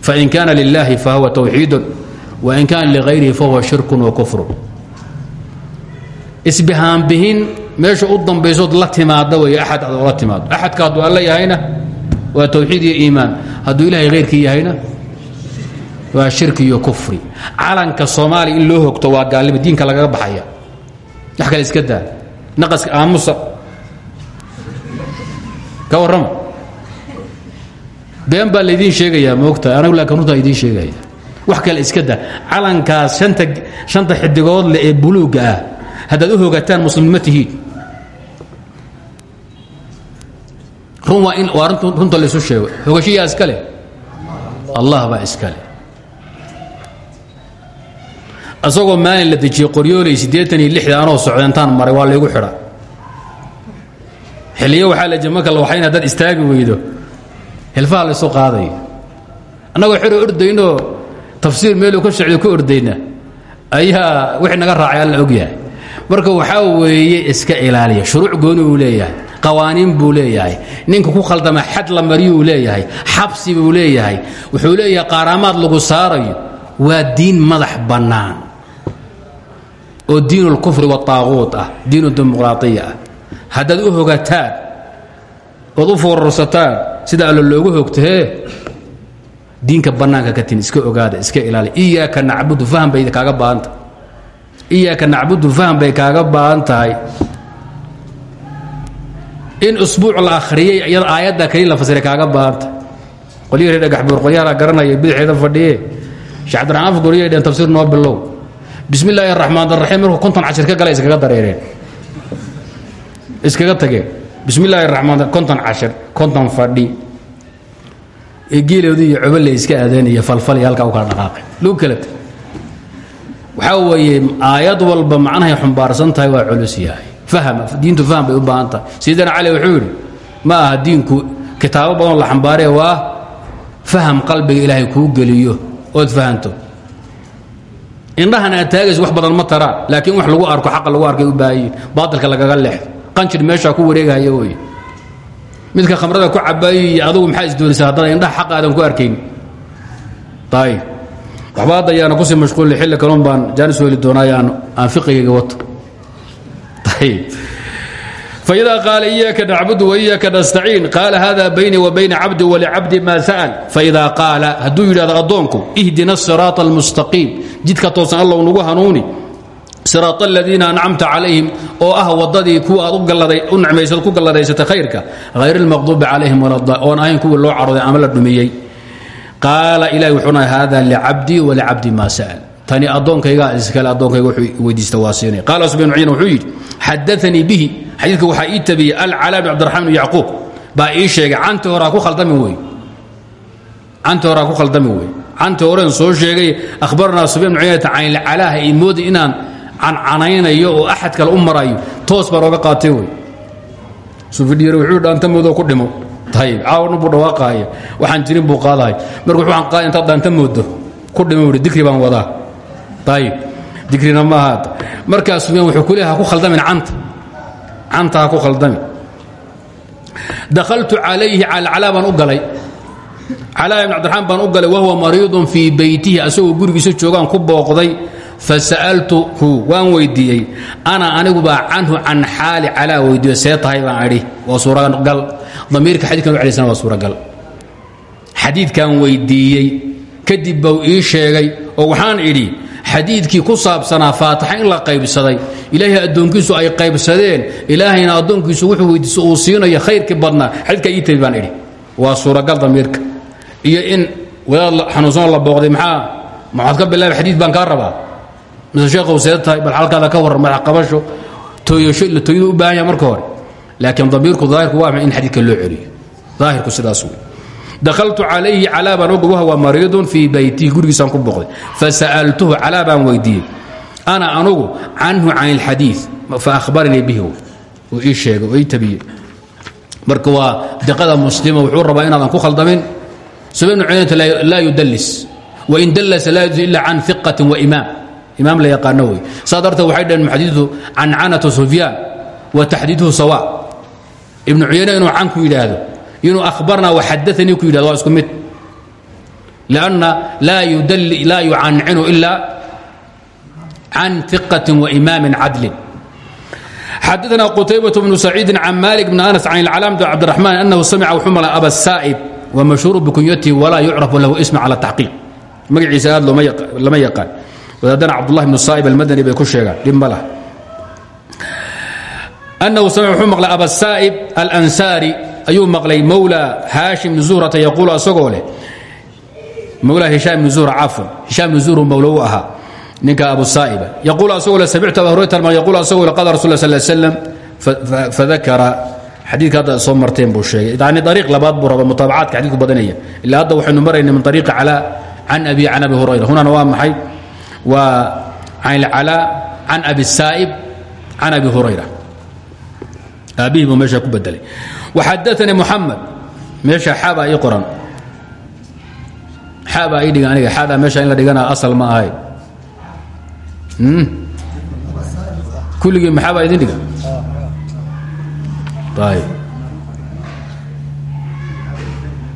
fain kaana lilahi fahuwa tawxiid wain kaana ligayrihi fahuwa shirku wakufru isbihaanbihin meesha u dambaysood la timaada wey axad ad ola timaado axadka hadduu alla waa tawxiid iyo iimaan. Hadduu ilaahay khayrkii yahayna waa shirki iyo kufri. Calanka soomaaliya in loo hogto waa gaalnimo diinka lagaga baxaya. Wax kale iska daa naqaska aamusa. Ka warrama been baa laydiin sheegayaa moogta anagu laakiin runtaa idiin sheegaya. Wax kale iska daa calankaas anta shanta xidigood le ee buluugga ah u hogataan muslimnimo run waa in waa runta laysu sheego. Hogashiyaa iska leh. Allah baa iska leh. Asagoo maalin la dejiyey qoryooley siddeetan iyo lixda anoo socdeentaan maray waa laygu xidha. Xilliyo waxaa la jir marka la waxayna haddaad istaagi weydo. Hilfaha laysu qaadayo annagoo xero ordaynoo tafsiir meeluu ka socdo ku ordayna ayaa wixii naga raacay alla og yahay. Marka waxaa weeye iska ilaaliya. Shuruuc gooni uu leeyahay waaniin buu leeyahay. Ninka ku khaldama xad la maryuu leeyahay. Xabsi buu leeyahay. Wuxuu leeyahay qaaraamaad lagu saarayo. Waa diin madax bannaan. Oo diin اlkufri wاaaquut ah. Diin dimuqraaiya ah. U hogataan ood u foorarsataan sida allo loogu hogtahee diinka bannaanka ka tin iska ogaada iska ilaali. Iyaaka nacbudu fahm bay kaaga baahan tahay. Iyaaka fahm bay kaaga baahan in usbuuc la akhriyey iyada aayadda kali la fasiray kaaga baahan tahay qolyihii dhagax buur qolyahala garanaya bidixeeda fadhiye. Sheekh cabdiraxmaan fugoriya dheen tafsiir noo bilow. Bismi illaahi araxmaan araxiim markuu konton cashir ka gala iskaga dareereen. Iskaga tageen bismi illaahi raxmaan konton cashir konton fadhi. Ee geeloodu iyo cobole iska aadeen iyo falfal iyo halkaa u kala dhaqaaqay lagu kala tag. Waxaa weeye aayad walba macnahay xumbaarsan tahay waa culus yahay diintu faham bay u baahan tahay sayidina cali wuxuu yidhi ma aha diinku kitaabo badanoo la xambaaree waa faham qalbiga ilaahay kuu geliyo ood fahanto indhahan aad taagayso wax badan ma taraan laakiin wax lagu arko xaqa lagu arkay u baahayiin baatilka lagaga leexdo. Qanjir meeshaa ku wareegahaya wey midka khamrada ku cabaayo iyo adugu maxaa isdoonaysaa haddana? Indhaha xaqa aadan ku arkayn. Ayib waxba hadda ayaana ku sii mashquulin xilli kalon baan jaanis heli doonaayo aan aan fiqigayga wato ida qaal iyaaka nacbud waiyaaka nastaciin qaala hada baynii wa bayna cabdi walcabdi maa sa'al faida qaala hadduu yidhahdo addoonku ihdina siraaa almustaqiim jidka toosan allow nagu hanuuni siraa aladiina ancamta calayhim oo ah wadadii kuwa aad u nicmaysa ku galladaysatay khayrka hayr lmaqduubi calayhim oon ahayn kuwii loo carooday ama la dhumiyey qaala ilahi wuxuuna hada licabdii walcabdi maa sa'al tani addoonkayga iskale addoonkayga wuxuu weydiista waa siinay. Qaala subn cuyna wuxuu yidhi xadaanii bihi. Xadiidka waxaa ii tabiyey alcalaa bin cabdiraxmaan bn yacquub. Baa ii sheegay canti horaa ku khaldami wey canti horaa ku khaldami wey canti horeen soo sheegay ahbarnaa subyan bn cuynata canilcalaaha ay mooday inaan cancanaynayo oo axad kale u marayo. Toos baa looga qaatay wey sufidhiyar wuxuu dhaantamoodo ku dhimo. Tayib caawana buu dhawaaqaaya. Waxaan jirin buu qaadahay marka wuxu aan qaada intaad dhaanta moodo ku dhimo uri dikri baan wadaa tayib dikrina maaha markaa sufyaan wuxuu ku leeyaha ku khaldamin canta cantaa ku khaldami. Dahaltu calayhi calaa baan u galay. Ibn cabdiraxmaan baan u galay wahuwa mariidun fii beytihi asagoo gurigiisa joogaan ku booqday fasa'altuhu waan weydiiyey ana anigubaa canhu can xaali calaa weydiiyo see tahay? baan idhi. Waa suuragal damiirka xadiidkan u celaysana waa suuragal xadiidkan weydiiyey. Kadib bau ii sheegay oo waxaan idhi xadiidkii ku saabsanaa faataxa in la qaybsaday. Ilaahay addoonkiisu ay qaybsadeen. Ilaahayna addoonkiisu wuxuu weydiiso uu siinayo khayrkii badnaa. Xadiidkaa ii tabi baan idhi. Waa suuragal damiirka iyo in wadaad xanuunsanoo la booqday maxaa? Maxaad ka bilaabay xadiid baan kaa rabaa? Mise sheekhow see bal xalkaada ka warran madax qabasho tooyasho la tooyadu u baahan yaha marka hore. Laakiin damiirku daahirku waa in xadiidka loo celiyo? Daahirku sidaas wey dahaltu calayhi calaa baan og wahwa mariidun fii beytihi gurigiisaan ku boqday fasa'altuhu calaa baan weydiiyey ana anugu canhu can ilxadii faahbaranii bihi uu ii sheegay oo ii tabiyey marka waa diqada muslima wuxuu rabaa inaadan ku khaldamin sufyan bnu cuyaynata laa yudallis wain dallasa laa yudlis ila can iqatin waimaam imaam la yaqaano wey saa darteed waxay dhaheen muxadiidu cancanatu sufyaan wa taxdiiduhu sawa ibnu cuyayne inuu can ku yidhaahdo inuu abarna waxadaanii ku yidhahdo waa isku mid. Lanna laa yucancinu ila can iqati waimaamin cadlin. Xadana qutaybaة bnu saciidi can malik bn anas can اlcalaamd cabdiraxman anahu samica xumla aba saa'ib wamashhuuru bikunyatihi walaa yucrafu lahu ism cala taxqiiq. Magaciisa aad lama yaqaan. Wadaadana cabdulahi bnu saa'ib almadani bay ku sheegaan dhib ma lah anahu samica wuxuu maqlay abasaa'ib alansaari ayuu maqlay mawla haashim bn zuhrata leh. Mawla hishaam bn zuhra cafwan. Hishaam bn zuhru mawlo u ahaa ninka abusaa'iba yaquulu asagoo le samictu hurayta yaquulu asagoo qala rasul sl slam fadakara xadiidka hadda soo marteen buu sheegay. Yani ariiq labaad buu raba mutaabacaadka xadidku badanaya. Ilaa hadda waxaynu marayna min ariiqi calaa can abi can abi hurayra. Hunana waa maxay? Waa can ilcalaa can abi saa'ib can abi hurayra. Aabihii buu meesha waxadaanii muxamed meesha xaabaa ii qoran. Xaabaa ii dhigan aniga. Xaadaa meesha in la dhigana asal ma ahay. Kulligii maxaabaa idin dhigan ayb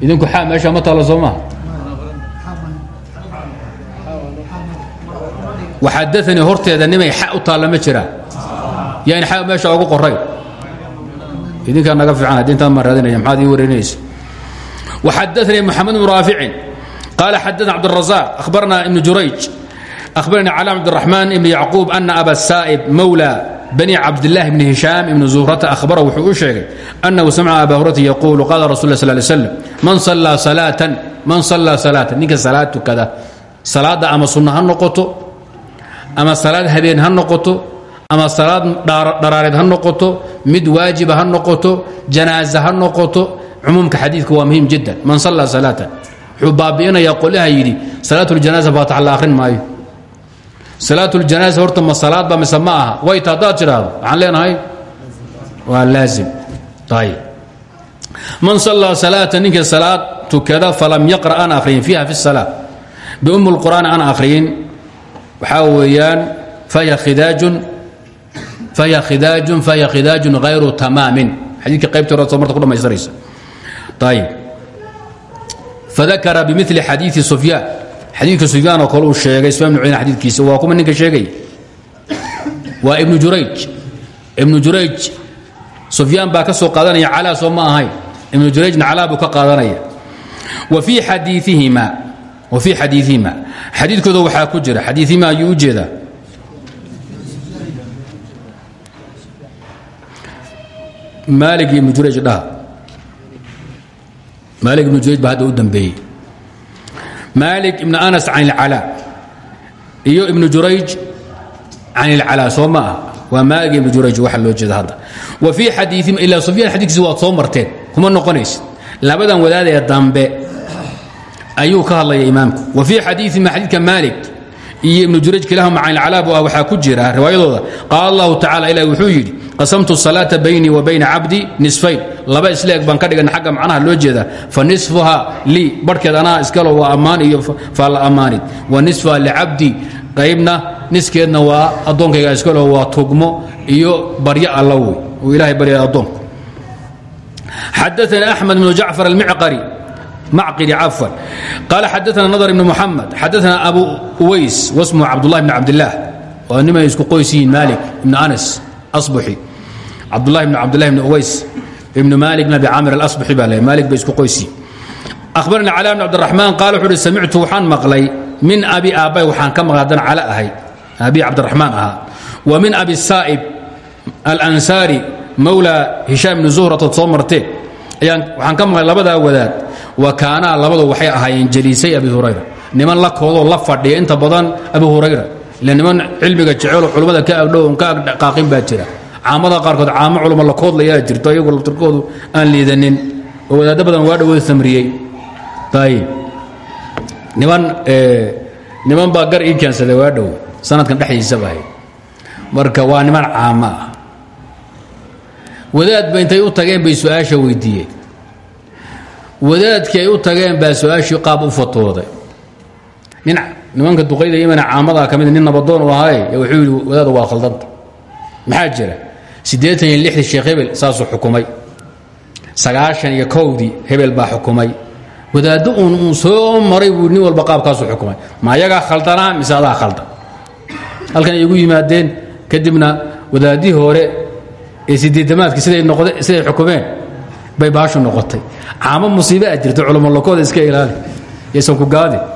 idinku xaa meesha ma taalo soo maha waxadaanii horteeda nimay xa u taalla ma jiraan yan xa meesha ogu qoray idinkaa naga fiican haddii intaan maan raadinaya maxaad ii wareerinaysa waxadaanii moxamed bnu raaficin qaala xadana cabdالrazaq akhbarna ibnu jurayj akhbarani calaam cabdiraxmaan ibni yacquub ana aba saa'ib mawla bni cabdالlahi bni hishaam ibni zuhrata ahbara wuxuu u sheegay annahu samca aba hurata yaquulu qaala rasul l sl slam man sallaa salaatan man sallaa salaatan ninka salaad tukada salaadda ama sunno ha noqoto ama salaad habeen ha noqoto ama salaad dharaareed ha noqoto mid waajiba ha noqoto janaaza ha noqoto cumuumka xadiidka waa muhiim jiddan. Man sallaa salaatan wuxuu baabi'inayaa qolyaha yidhi salaatuljanaaza faatax la akhrin maayo. Salaatuljanaaza horta ma salaadba mise ma aha. Wayta haddaad tidhaahdo leenahay waa laazim. Ayib man sallaa salaata ninkii salaad tukada falam yaqra' aan akhriyin fiiha fi salaa bium lqur'aan aan akhriyin waxaa weeyaan fahya khidaajun fahya khidaajun fahya khidaajun hayru tamaamin xadiidka qaybtii hore marta ku dhamaystiraysa ayib fadakara bimili xadiidi sufyaan xadiidka sufyaan oo kale uu sheegay sufyan bnu cuyayna waa kuma ninka sheegay waa ibnu jurayj ibnu jurayj sufyaan baa ka soo qaadanaya calaa soo ma ahayn ibnu jurayjna calaa buu ka qaadanaya wa fii xadiiihima xadiidkooda waxaa ku jira xadiiihima ayuu jeedaa maalig ibnu jurayj dhaha maalig ibnu jurayj baa hadda u dambeeyey. Maalik ibn anas can ilcalaa iyo ibnu jurayj can ilcalaa soo ma ah waa maalig ibnu jurayj waxa loo jeeda hadda. Wa fii xadiiihima ilaa sufyaan xadiikiisa waad soo marteen. Kuma noqonaysid. Labadan wadaadee dambe ayuu ka hadlaya imaamku. Wa fii xadiiihima xadiidka maalik iyo ibnu jurayj kilahuma can ilcalaa bu ah waxaa ku jira riwaayadooda. Qaala allahu tacala ilahi wuxuu yidhi qasamtu salaata baynii wa bayna cabdi nisfayn. Laba isleeg baan ka dhigan xagga macnaha loo jeedaa fa nisfuha lii barhkeed anaa iskalo waa ammaan iyo faalla ammaanid. Wa nisfuha licabdi qaybna niskeedna waa addoonkayga iskalo waa tugmo iyo baryo alla wey uu ilahay barya addoonku. Xadaana axmed bnu jacfar almicqari macqili cafwan. Qaala xadaana nadar ibnu muxamed xadaana abu uways wasmuhu cabdullahi bn cabdillaah waa nimay isku qoys yihiin maalik ibnu anas abuxi cabdulahi bn cabdillahi bn uways ibnu malik bn abi camir alasbuxi baa le malik bay isku qoysi. Akhbarani cala bn cabdiraxmaan qaala wuxu uhi samictu waxaan maqlay min abi aabbay waxaan ka maqlay haddana cala ahay. Abi cabdiraxmaan ahaa. Wa min abi saa'ib alansaari mawla hishaam bni zuhratood soo marteen ayaan waxaan ka maqlay labadaa wadaad. Wa kaanaa labadu waxay ahaayeen jaliisay abi hurayra. Niman la koodoo la fadhiya inta badan abi hurayra niman cilmiga jeceelo culummada ka agdhow ka qaaqin baa jira caamada qaarkood caamo culummo la koodlayaa jirto iyagu laftirkoodu aan liidanin oo wadaaddo badan waa dhawooda samriyey niman niman baa gar ii keensaday waa dhow sanadkan dhexdiisaba ahayd marka waa niman caamo ah wadaadba intay u tageen bay su'aasha weydiiyeen ay u tageen baa su'aashii qaab u fatooday nin nimanka duqayda imana caamadaa ka nin nabadoon u ahaye wuxuu yidhi wadaada waa khaldanta. Maxaa jira? Iyo lixdii sheekh hebel saasuu xukumay. Sagaashan iyo kowdii hebel baa xukumay. Wadaaddo uun uun soo maray buu nin walba qaabkaasuu xukumay. Ma ayagaa khaldanaa? Mise adaa halkan ay yimaadeen kadibna wadaaddii hore ee sideetamaadkii siday noqde siday xukumeen bay baashu noqotay. Caamo musiibe a jirta culamalokooda iska ilaali yaysan ku gaadin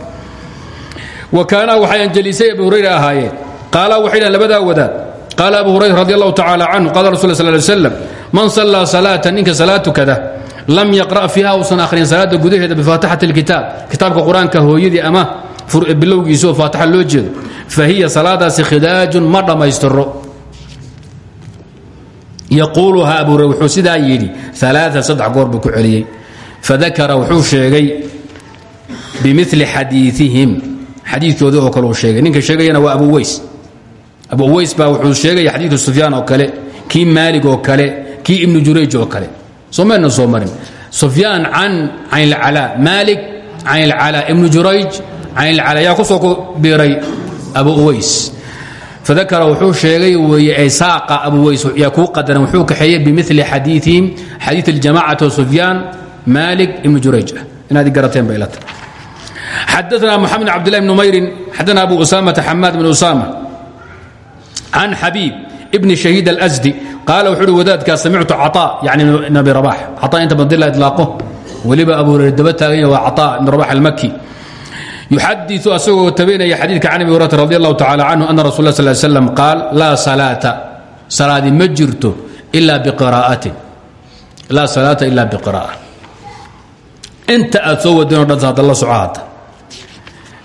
wa kaanaa waxay anjalisay abu hurayra ahaayeen qaala waxay dhahan labadaa wadaad. Qaala abu hurayra radi allahu tacaala canhu qala rasul sl ly slam man sallaa salaata ninka salaad tukada lam yaqra' fiiha uusan akhrin salaada gudaheeda bifaatixati اlkitaab kitaabka qur'aanka hooyadii ama bilowgiisa oo faatixa loo jeedo fa hiya salaadaasi khidaajun ma dhammaystiro yaquuluha abu hurayra wuxuu sidaa yidhi aaaa saddex goor buu ku celiyey. Fadakara wuxuu sheegay bimili xadiiihim xadiikoodii oo kale uu sheegay. Ninka sheegayana waa abu weys abu weys baa wuxuu sheegaya xadiidka sufyaan oo kale kii maalig oo kale kii ibnu jurayj oo kale. Soo mayna soo marin. Sufyaan can can ilcalaa maalik can ilcalaa ibnu jurayj can ilcalaa yaa ku soo biiray abu uways fadakara wuxuu sheegay weeye ay saaqa abu weys yaa kuu qadaran wuxuu kaxeeyey bimili xadiiihim xadiid aljamacati wa sufyaan maalik ibnu jurayj. Ah inaad i garateen bay ilata xadaثna mxamed bn abdlah bn mayrin xadana abu usamata xamaad bn usama can xabiib bni shahiid alsdi qaala wuxuu uhi wadaadkaa samictu caطa yani ibn abi rabax caطa inta badila ilaaqo weliba abu hurayr daba taaganya waa caطa ibn rabax almaki yuxadiثu asagoo tabaynaya xadiidka can abi hurata radi allahu tacala canhu ana rasul la sl slam qaal laa salaata salaadi ma jirto ila biqira'atin laa salaata ila biqira'a inta aad soo wadeen o dhan hadda la soco hadda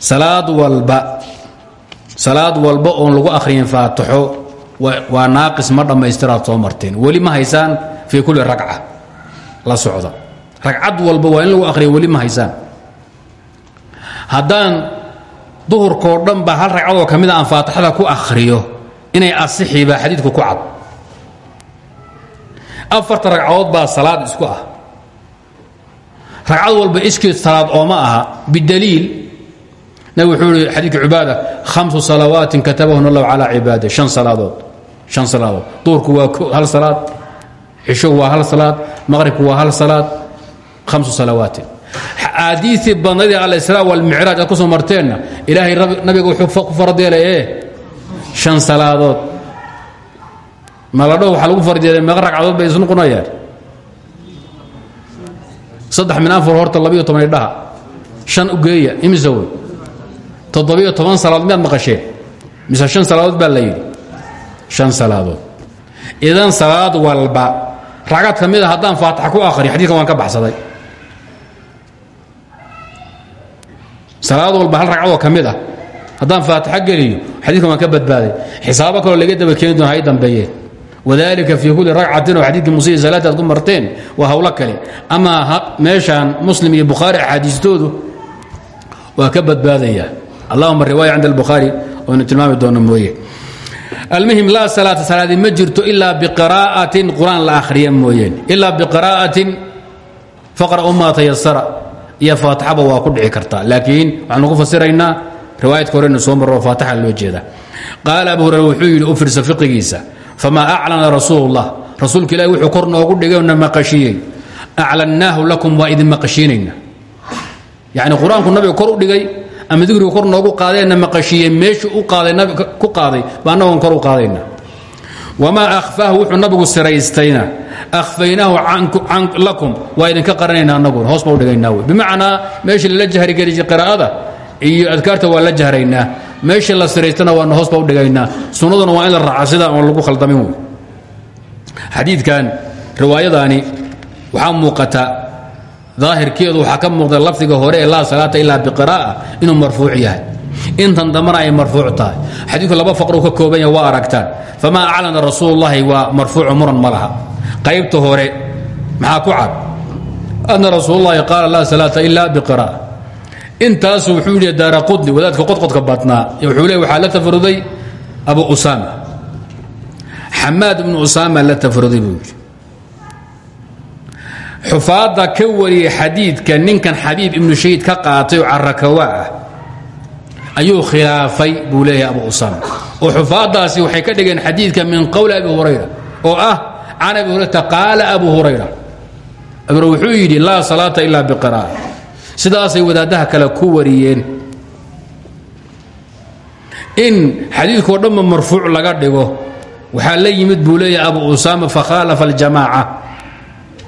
salaad walba salaad walba oon lagu akhriyin faatixo waa naaqis ma dhammaystiraad soo marteen. Weli ma haysaan fii kulli ragca la socda. Ragcad walba waa in lagu akhriya weli ma haysaan. Haddaan duhurkoo dhan ba hal ragcadoo ka mida aan faatixada ku akhriyo inay asixi baa xadiidku ku cad. Afarta ragcadood baa salaad isku ah. Ragcad walba iskeed salaad ooma aha bidaliil nabig wuxuu ihi xadiidka cibaada hamsu salawaatin katabahun allahu calaa cibaade an salaadood. An salaadood. Duurku waa hal salaad cishogu waa hal salaad maqribku waa hal salaad. Hamsu salawaatin. Axaadiiii badnaydee alsraa walmicraaj aad ku soo marteenna ilaahay nabiga wuxuu ku fardeelay ee shan salaadood. Maladho waxaa lagu fardeelay meeqa ragcadood bay isnoqonayaan saddex min afar horta labiyo toban dhaha shan u geeya imise wey toddobiyo toban salaadood miyaad maqasheen mise shan salaadood baa la shan salaadood. Idan salaad walba ragcad ka mida haddaan faataxa ku akhriyo xadidkan waan ka baxsaday. Salaad walba hal ragcadoo ka mid ah haddaan faataxa geliyo xadiidkan waan ka badbaaday. Xisaabo kaloo laga daba keeni doona hay dambeeyeen wadalika fii kulli ragcatin oo xadiidkii musii salaati aad ku marteen waa hawlo kale. Amaa meeshaan muslim allahuma riwaaya cinda albukhaari oynu tilmaami doono mooye. Almuhim laa salaata salaadi ma jirto ilaa biqiraa'atin qur'aan la akhriya mooyeen ilaa biqiraa'atin faqra'u maa tayasara iyo faatixaba waa ku dhici kartaa laakiin waxaanu ku fasiraynaa riwaayadka horena soo marro faatixa loo jeeda. Qaala abu hurayra wuxuu yidhi u fiirsa fiqigiisa famaa aclana rasuulullah. Rasuulka ilahi wuxuu kor noogu dhigay na maqashiyey. Aclannaahu lakum waa idin maqashiinayna yacni qur'aanku nabiga kor u dhigay ama digrigu kor noogu qaadeenna maqashiiyey meeshuu u qaaday nabiga ku qaaday baa annagoon kor u qaadayna wamaa akhfaahu wuxuu nabigu siraystayna akhfaynaahu lakum. Waa idinka qaranayna annaguna hoos baa u dhigaynaa wey. Bimacnaa meeshii lala jahri geli qiraa'ada iyo adkaarta waa la jahraynaa meeshii la siraystana waana hoos baa u dhigaynaa. Sunnaduna waa in la raaca sida oon lagu khaldamin wey. Xadiidkan riwaayadaani waxaa muuqata daahirkeedu waxaa ka muuqda lafdiga hore ee laa salaata ilaa biqiraa'a inuu marfuuc yahay. Intan dambana ay marfuuc tahay. Xadiidku laba faqru ka kooban yahay waa aragtaan. Famaa aclana rasuulullahi waa marfuucu muran ma qaybta hore maxaa ku cad? Ana rasuulullahi qaala laa salaata ila biqiraa'a. Intaasu wuxuu yidhi daara qudni wadaadka qodqodka badnaa. Wuxuu leey waxaa la tafaruday abu usaama. Xamaad ibnu usaama la yidhi xufaadda ka wariyey xadiidka ninkan xabiib ibnu shahiid ka qaatay oo carakawa ah ayuu khilaafay buu leeyahay abu usaama oo xufaaddaasi waxay ka dhigeen xadiidka min qowli abi hurayra oo ah can abi hurayrata qaala abu hurayra. Hurayra wuxuu yidhi laa salaata ila biqiraa'a sidaasay wadaaddaha kale ku wariyeen. In xadiidkao dhanba marfuuc laga dhigo waxaa la yimid buu leeyahay abu usaama fakhaalafa aljamaaca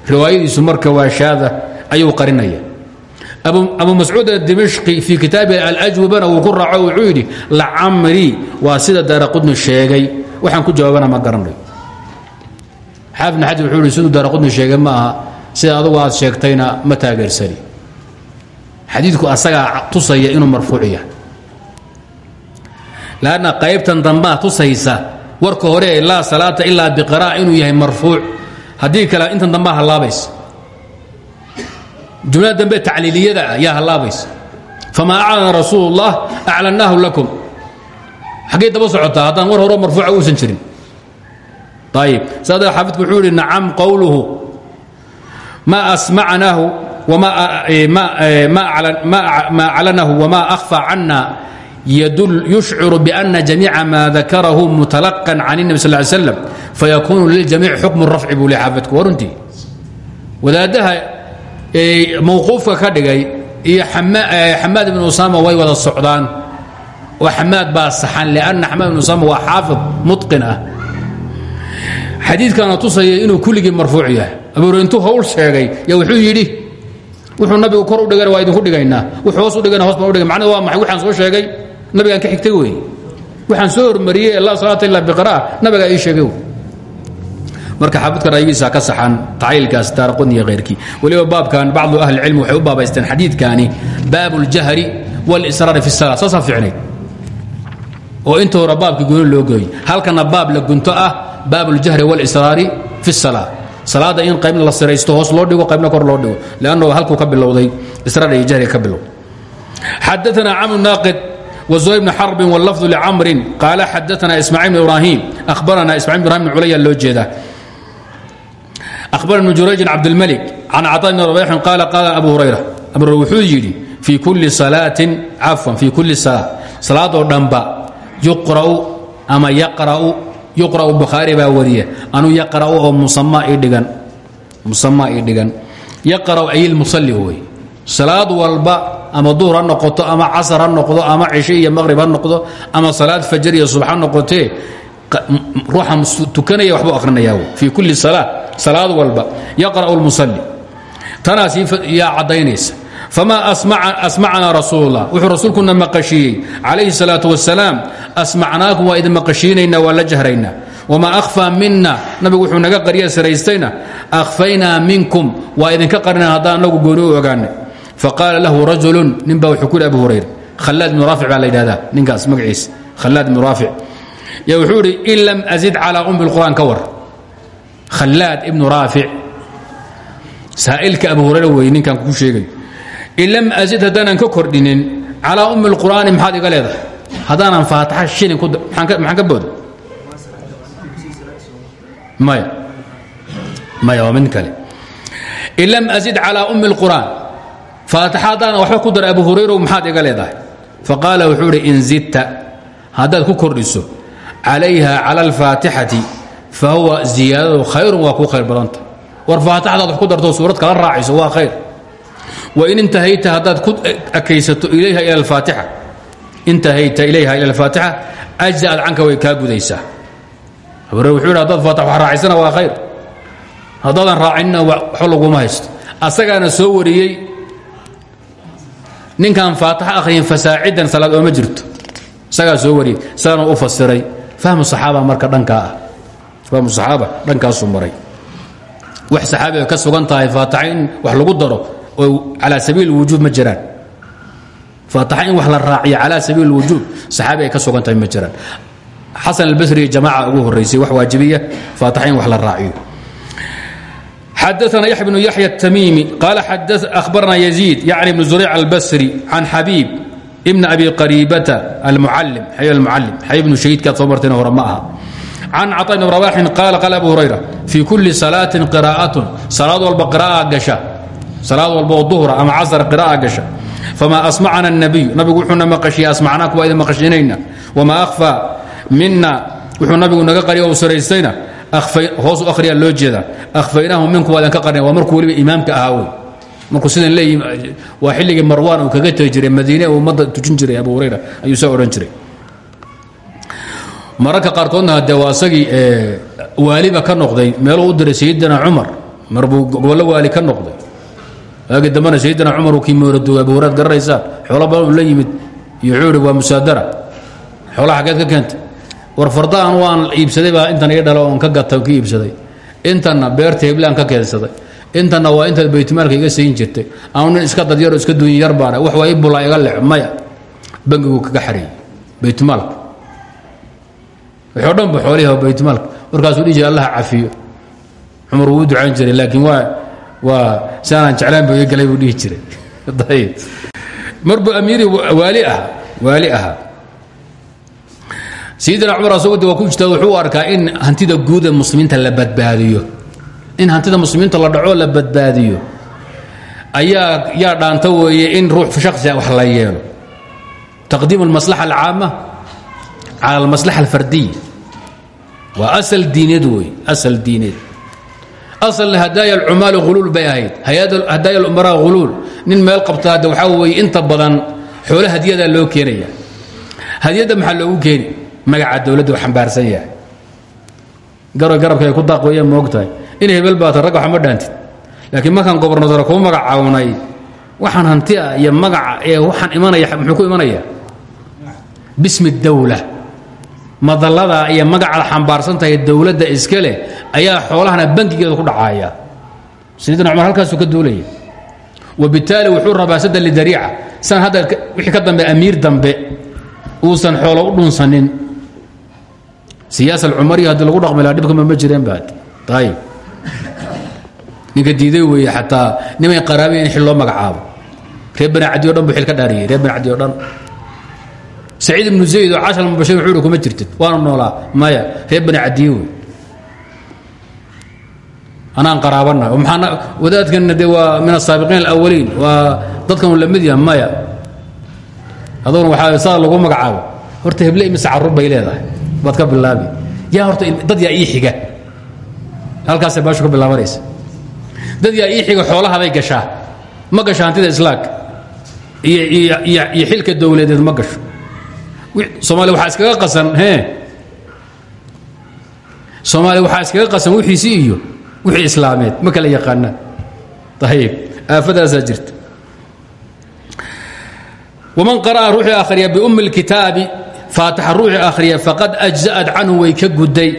riwaayadiisu marka waa shaada ayuu qarinaya. Abu mascuud adimashqi fii kitaabihi alajwibana wuu ku raaco wuxuu yidhi lacamri waa sida daara sheegay. Waxaan ku jawaabana ma garanayo xaafid xajar wuxuu yidhi siduu sheegay ma sida adugu aad sheegtayna ma taageersani. Xadiidku asagaa tusaya inuu marfuuc yahay. Qaybtan dambaa tusaysa warka hore laa salaata ilaa biqira inuu yahay marfuuc haddii kale intan dambaa hallaabaysa jumlada dambe tacliiliyada ah yaa hallaabaysa famaa aclana rasuul lakum. Xaggay daba socotaa haddaan war horo marfuuca uusan jirin. Ayib saada xaafidku wuxuu yidhi nacam qowluhu ma asmacnaahu ma aclanahu wma akhfى cana yushcir bأna jamiica ma dakarahu mutalaqan can الnabi sal ly slam fayakunu liljamiic xukmu rafci buu le xaafidku waa runtii wadaaddaha mawquufka ka dhigay iyo xamaad ibn usama way wada socdaan oo xamaad baa saxan lanna xamaad ibn usama waa xaafid muطqin ah xadiidkana tusaya inuu kulligii marfuuc yahay abuure intuu hawl sheegay ya wuxuu yidhi wuxuu nabigu kor u dhigana waa idinku dhigaynaa wuxuu hoos u dhigana hoos baan u dhigay macnaha waa maxay waxaan soo sheegay nabigaan ka xigtay wey waxaan soo hormariyey laa salaata illa biqira'a nabigaa ii sheegay marka xaafidka raygiisa ka saxan tacliilkaas daaraqudni iyo khayrkii weliba baabkan bacdu ahli cilmi waxay u baabaysteen xadiidkaani baabu اljahri wاlsraari fi الsala saasaa fiicnayd oo inta hore baabkii gooni loo gooyey halkana baab la gunto ah baab اljahri wاlsraari fi الsala salaada in qaybna la siraysto hoos loo dhigo qaybna kor loo dhigo lanno halkuu ka bilowday israar iyo jahriga ka bilowday xadaana camr naaqid وزهير بن حرب واللفظ لcمر قال xدثنا إسماعيل بن إبراهيم أخبرنا إسماعيل بن إبراهيم بن عليا loo jeeda أخبر بن جurayج عبدالملك عن cطاء بن ربيح قال قال أبو هريرة أبو هريرة wuxuu yidhi في كuلi صلاaة cafوا في كuلi صلاة salaadoo dhanba يuqرأu ama yaqra'u yuqra'u bukhaari baa wariya anuu yaqra'u oo musama ii dhigan musama ii dhigan yaqra'u ay lmusalli wey salaad walba ama duhr ha noqoto ama casar ha noqdo ama cisho iyo maqhrib ha noqdo ama salaad fajar iyo subx ha noqotee tukanaya waxbuu akhrinaya fii kulli salaa salaad walba yaqra'u lmusalli tanaas yaa caddaynaysa. Famaa asmacnaa rasuullah wuxuu rasuulkuna maqashiiyey calayhi salaatu wasalaam asmacnaakum waa idin maqashiinaynaa waa la jahraynaa wamaa akhfaa mina nabigu wuxuu naga qariya saraystayna akhfaynaa minkum waa idinka qarina haddaan anagu faqaala lahu rajulu nin baa wuxuu ku yidhi abu hurayr khallaad ibnu raafic baa la yidhahdaa ninkaas magaciisa khallaad ibnu raafic yaa wuxuu yidhi in lam azid calaa ummi lqur'aan ka war khallaad ibnu raafic saa'ilka abu hurayra weeye ninkaan kuu sheegayo in lam azid haddaanan ka kordhinin calaa ummi lqur'aani maxaad iga leedahay haddaanan faataxa shilin ku maxaan ka booda maya maya waa mid kale in lam azid calaa ummi lqur'aan faataxa haddaanan waxba ku dara abu hurayrow maxaad iga leedahay? Faqaala wuxuu idhi in zidta. Haddaad ku kordhiso calayha cala alfaatixati fa huwa ziyaadadu khayrun waa kuu khayr badanta. War faatixadaad wax ku darto suurad kala raaciso waa khayr. Wain intahayta haddaad ku akaysato ilayha ila alfaatixa intahayta ilayha ila alfaatixa ajza'ad canka way kaa gudaysaa. Hore wuxuu yidhi hadaad faatix wax raacisana waa khayr. Haddaadan raacinna waxba laguma haysto. Asagaana soo wariyey ninkaan faatix akhriyin fasaacidan salaad ooma jirto. Isagaa soo wariyey isagana u fasiray. Fahmu saxaaba marka dhankaa ah. Fahmu saxaaba dhankaasuu maray. Wax saxaabiga ka sugan tahay faatixa in wax lagu daro oo calaa sabiil wujuub ma jiraan. Faataxa in wax la raaciyo calaa sabiil wujuub saxaabi ay ka sugan tahay ma jiraan. Xasan albasri jamaaca ugu horaysay wax waajibiya faataxa in wax la raaciyo xadaثna yaحya بن yaحyى التmيمي قال أخبرna يزيد يعني بن زريع البsري عن xبيب بن أبي قريبة المعلم xy المعلم xy بن شhهيدkaad soo martayna hore ma aha can caطا بن رواح قال قال أبو هريرة في كuلi صلاaة قراءة salaad walba قراءة gasha salaad walba oo duhra ama casr qira'a gasha fama asmacana الnabiyu nabigu wuxuuna maqashiya asmacnaak waa idin maqashinayna wama akhfa mina wuxuu nabigu naga qariya u saraystayna hoos akhriyaa loo jeedaa. Akhfaynaahu minku waa idin ka qarnay waa markuu weliba imaamka ahaa markuu sidan leeyihi waa xilligii marwaan uu kaga tegi jiray madiine ummadda tujin jiray abu hurayra ayuu saa odhan jiray. Mararka qaarkoodna hadee waa isagii ka noqday meeluu u diray sayidina cumar mar buu gobollo waali ka noqday. Waagii dambena sayidina cumar uu kiimoorado abu huraad garanaysaan xoolo la yimid iyo cuuri musaadara. Xoolaha xaggeed ka keentay war fardaan waan iibsaday baa intan ii dhalo oon ka gata ka iibsaday. Intanna beerta heblaan ka keensaday. Intanna waa intaad baytmaalka iga siin jirtay. Anu nin iska dadyaro iska duunya yar baana wax waa i bulaa iga lex maya. Bangigu kaga xareeyey baytmaalka. Waxoo dhan ba xoolihi baytmaalka. Markaasuu dhihi jiray allaha cafiyo. Cumar wuu u ducayn jiray laakiin waa waa si aanaan jeclaan ba iga galay buu dhihi jiray. Ayb marbuu amiiri waali ahaa waali ahaa sayidina cumar asagoo de ku ijtaad wuxuu arkaa in hantida guud ee muslimiinta la badbaadiyo. In hantida muslimiinta la dhaco la badbaadiyo. Ayaa yaa dhaanta weeye in ruux shaksi wax la yeelo. Taqdiimu almaslaxa alcaama cala almaslaxa alfardiya waa asal diineed wey asal diineed. Asalna hadaaya alcumaali huluul bay ahayd. Hadaaya alumaraa huluul nin meel qabta hadda weeye inta badan xoolo hadiyadaa loo keenaya. Hadiyadda maxaa loogu keeni magaca dowladda xambaarsan yahay. Garo garabka ku moog tahay in hebel baata rag waxma dhaantid. Laakiin markaan gobernador kuu magacawnay waxaan hanti ah iyo magaca ee waxaan imanaya muxuu ku imanaya? Bismi dawla. Madallada iyo magacaad xambaarsan tahay iska leh ayaa xoolahana bankigeeda ku dhacaaya. Sayidina cumar halkaasuu ka duulaya. Wabitaali wuxuu rabaa sadda lidariica. San hadda wixii ka dambe amiir dambe uusan xoolo u dhunsanin siyaasa alcumariya haddii lagu dhaqmi laha dhibkama ma jireen baad. Ayib ninka diiday weeye xataa nimay qaraabiya in xil loo magacaabo. Reer bani cadi o dhan buu xil ka dhaariyey reer bani cadi o dhan. Saciid ibnu zayd oo cashar mubashir wuxuu hi kuma jirtid waanu noolaa. Maya reer bani cadiye wey anaan qaraabana. Maxaana wadaadkanna de waa min asaabiqiin alawaliin waa dadkan uu la mid yaha maya adoona waxaa saa lagu magacaabo. Horta heble imise carruur bay leedahay baad ka bilaabi. Yaa horta dad yaa ii xiga. Halkaasay baashu ka bilaabanaysa. Dad yaa ii xiga xoolahaday gashaa. Ma gasho hantida islaamka iyo iyo xilka dowladeed ma gasho. Soomaaliya waxaa iskaga qasan e soomaaliya waxaa iskaga qasan wixiisii iyo wixii islaameed. Ma kala yaqaanaan. Ayib aafadaasaa jirta. Waman qara'a ruuxii akhriya biummi اlkitaabi faatixa ruuxii akhriya faqad ajza'ad canhu way ka guday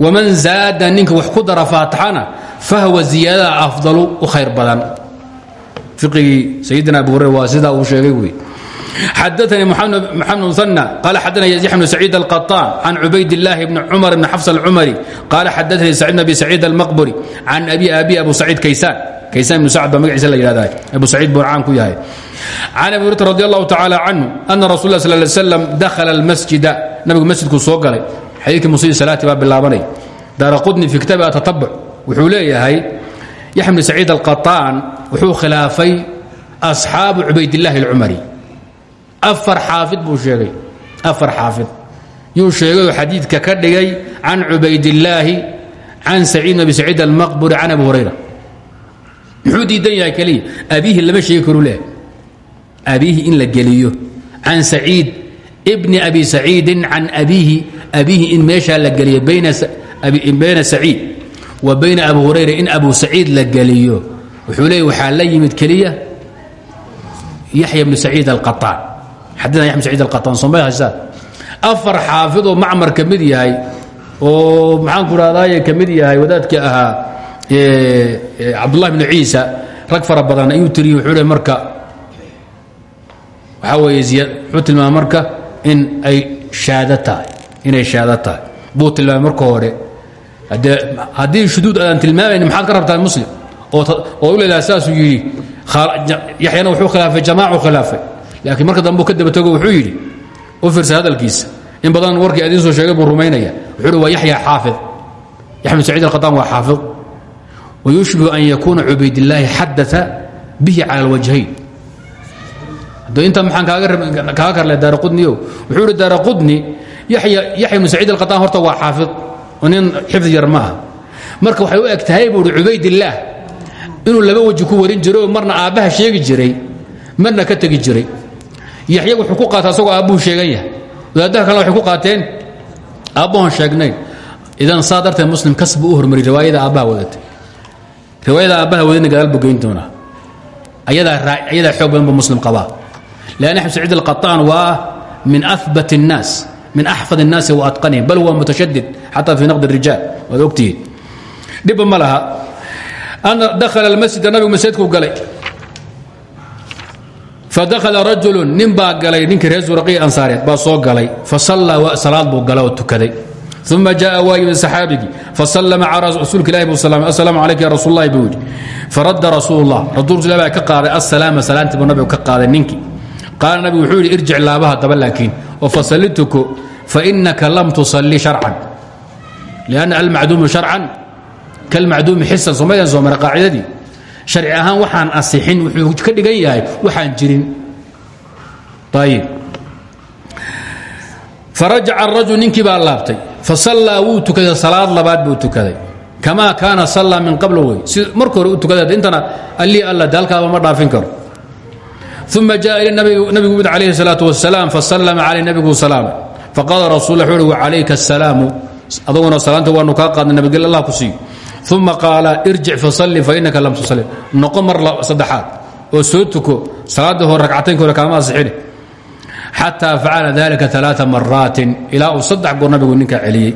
waman zaada ninka wax ku dara faatixana fahwa ziyaadada afdalu u khayr badan. Fiqigii sayidina abu hurayr waa sidaa uu sheegay wey xadaثnي محamed مثنى qال xadna يزيح بن سعيid القطان عن عubayd اللahi بن cمر بن xفص الcمري qال xadaثnي سعيد بن أبي سعيid المqبري عن أbي أbي أbu سعيid kaysاn kaysاn بن sacd ba magaciisa la yihahda abu سacيid buu caan ku yahay عن أبي هريرة رضي الله تعالى عنه أن رsuل الله صلى اه عليه وسلم dخل المسجد nabigu masjidkuu soo galay xadiikii musii salaati baa bilaabanay daara qudni fi kitaabi atatabuc wuxuu leeyahay yaxya bn saciid alqaطaan wuxuu khilaafay asxaabu cubaydillaahi اlcumari afar xaafid buu sheegay. Afar xaafid. Yuu sheegayoo xadiidka ka dhigay can cubaydillaahi can saciid abi saciid almaqburi can abi hurayra. Muxuu diidan yahay keliya? Lama sheegi leh. Abiihi in la geliyo. Can saciid bni abi saciidin can abiihi abiihi in meeshaa la geliyo bayna saciid wa bayna abi hurayra in abu saciid la geliyo. Wuxuu leeya waxaa la yimid keliya yaxya bnu saciid alqaطaan bn saciid alqaطaan soomay haysaan afar xaafid oo macmar ka mid yahay oo maxaanku rahdaye ka mid yahay wadaadkii ahaa cabdullahi bnu ciisa rag fara badan ayuu tiriyey wuxuu le marka waxaa weeye ziyaad wuxuu tilmaamay marka in ay shaado tahay inay shaado tahay. Buu tilmaamay marka hore. Haddee haddii shuduud aadaan tilmaamayn maxaad ka rabtaa muslim? Oo u leedaha saasuu yidhi yaxyana wuxuu khilaafay jamaacu khilaafay laakiin marka dambe ka daba tago wuxuu yidhi u fiirsa hadalkiisa. In badan warkii adiin soo sheegay buu rumaynaya. Wuxuu hi waa yaxya xaafid. Yaxya bin saciid alqataan waa xaafid. Wayushbihu an yakuuna cubaydillaahi xadaa bihi cala alwajhayn. Inta maxaan kaaga karle daara qudniyo wuxuu ihi daara qudni yaxya bnu saciid alqataan horta waa xaafid. Oo nin xifdi yar ma aha. Marka waxay u eg tahay buu hi cubaydillaah inuu laba weji ku warin jiray oo marna aabbaha sheegi jiray marna ka tegi jiray yaxya wuxuu ku qaata asagoo aabbuhu sheegan yahay wadaadaha kalena waxay ku qaateen aabbahoon sheegnayn idan saa darteed muslim kas buu u hormariyey riwaayada aabbaha wadatay riwaayada aabbaha wadina gadaal buu geyn doonaa ayadaa xoog badan bu muslim qabaa لأن أحمد سعيد القطان waa min أثبت الناس min أxفظ الناasi وأتقنهم bal huwa متشدد xatى في نقد الرiجاaل waad ogtihiin dhibba ma laha dakla اlmasjida nabigu masjidkuu galay fadakla rajulu nin baa galay ninkii reer suraqii ansaareed baa soo galay fasallaa salaad buu gala oo tukaday uma jaءa waa yimid saxaabigii fasalama calى rasuulka ilahi buu salmay asalaamu calayka ya rasuul اllahi buu yidhi faradda rasuul اllah rasuulka ilah baa ka qaaday asalaama salaantii buu nabigu ka qaaday ninkii qaala nabigu wuxuu yidhi irjic laabaha daba laakiin oo fasalli tuko fainaka lam tusalli sharcan lianna almacduumu sharcan kalmacduumi xisan somaydan soo mara qaacidadii sharci ahaan waxaan asixin wuxuu ka dhigan yahay waxaan jirin ayib farajaca arajul ninkii baa laabtay fasallaa wuu tukaday salaad labaad buu tukaday kamaa kaana sallaa min qabl wey si marka hore u tukaday intana allii alla de halkaaba ma dhaafin karo uma jaءa il nabigu mid calayhi الsalaaة wasalaam fasallama calay nabigu salaamay faqaala rasul uu uhi wacalayka asalaamu adaguna salaanta waanu kaa qaadnay nabadgel allah ku siiyo uma qaala irjic fasalli fainaka lam tusalli noqo mar saddexaad oo soo tuko salaadda hore ragcataynka hore kaama asixine xataa facala dalika aaaa maraatin ilaa uu saddex goor nabigu ninkaa celiyey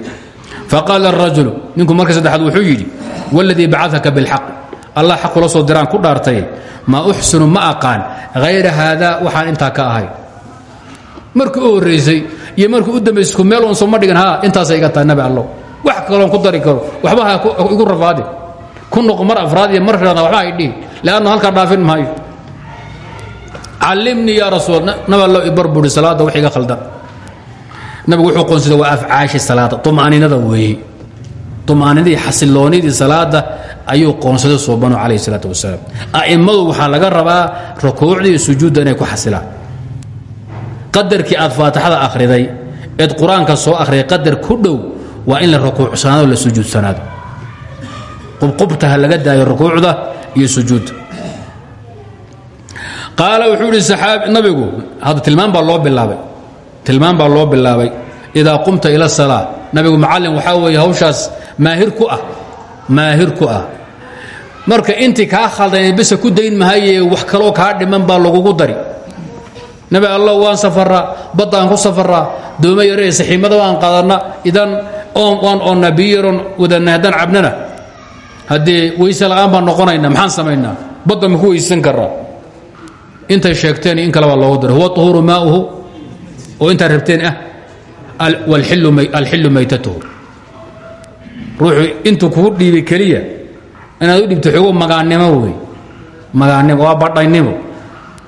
faqaala arajulu ninku marka saddexaad wuxuu yidhi waladii bacaka bilxaq allah xaq kula soo diraan ku dhaartay maa uxsinu ma aqaan hayra haada waxaan intaa ka ahay markii u horraysay iyo markii u dambaysay isku meel unsoo ma dhigan ha intaasay iga tahay nabi allow wax kaloon ku dari karo waxba ha igu rafaadin ku noqo mar afraad iyo mar shanaad waxba hay dhihin leannu halkaa dhaafin maayo. Callimnii yaa rasuul nab allow ibar buri salaadda wax iga khaldan. Nabigu wuxuu qoonsida waa afcaashi salaada. Uma'aninada weeye uma'aninadii xasiloonidii salaada ayuu qoonsaday soobanu calayh isalaat wasalaam. A'immadu waxaa laga rabaa rukuucdii sujuudda inay ku xasilaan. Qadarkii aad faatixada akhriday eed qur'aanka soo akhriday qadar ku dhow waa in la rukuucsanaado la sujuudsanaado qubqubta laga daayo rukuucda iyo sujuudda qaala wuxuu idhi saxaabi nabigu hadda tilmaan baa loo bilaabay. Tilmaan baa loo bilaabay. Idaa qumta ila salaa. Nabigu macallin waxaa weeye hawshaas maahir ku ah. Maahir ku ah. Marka intii kaa khaldanay bisa ku dayn mahaye wax kaloo kaa dhiman baa lagugu dari. Nabi allah waan safaraa baddaan ku safaraa dooma saxiimada waan qadanna idan biyaron wadanna haddaan cabnana. Haddee weyse la'aan baan noqonayna maxaan samaynaa badda maku weysan karaa intay sheegteen in kale baa loogu diray huwa uhuuru maauhu oo intaad rabteen ah alxillu maytatuhu. Ruuxu intuu kugu dhiibay keliya inaad u dhibto xogo magaannimo wey magaannimo waa badhaynimo.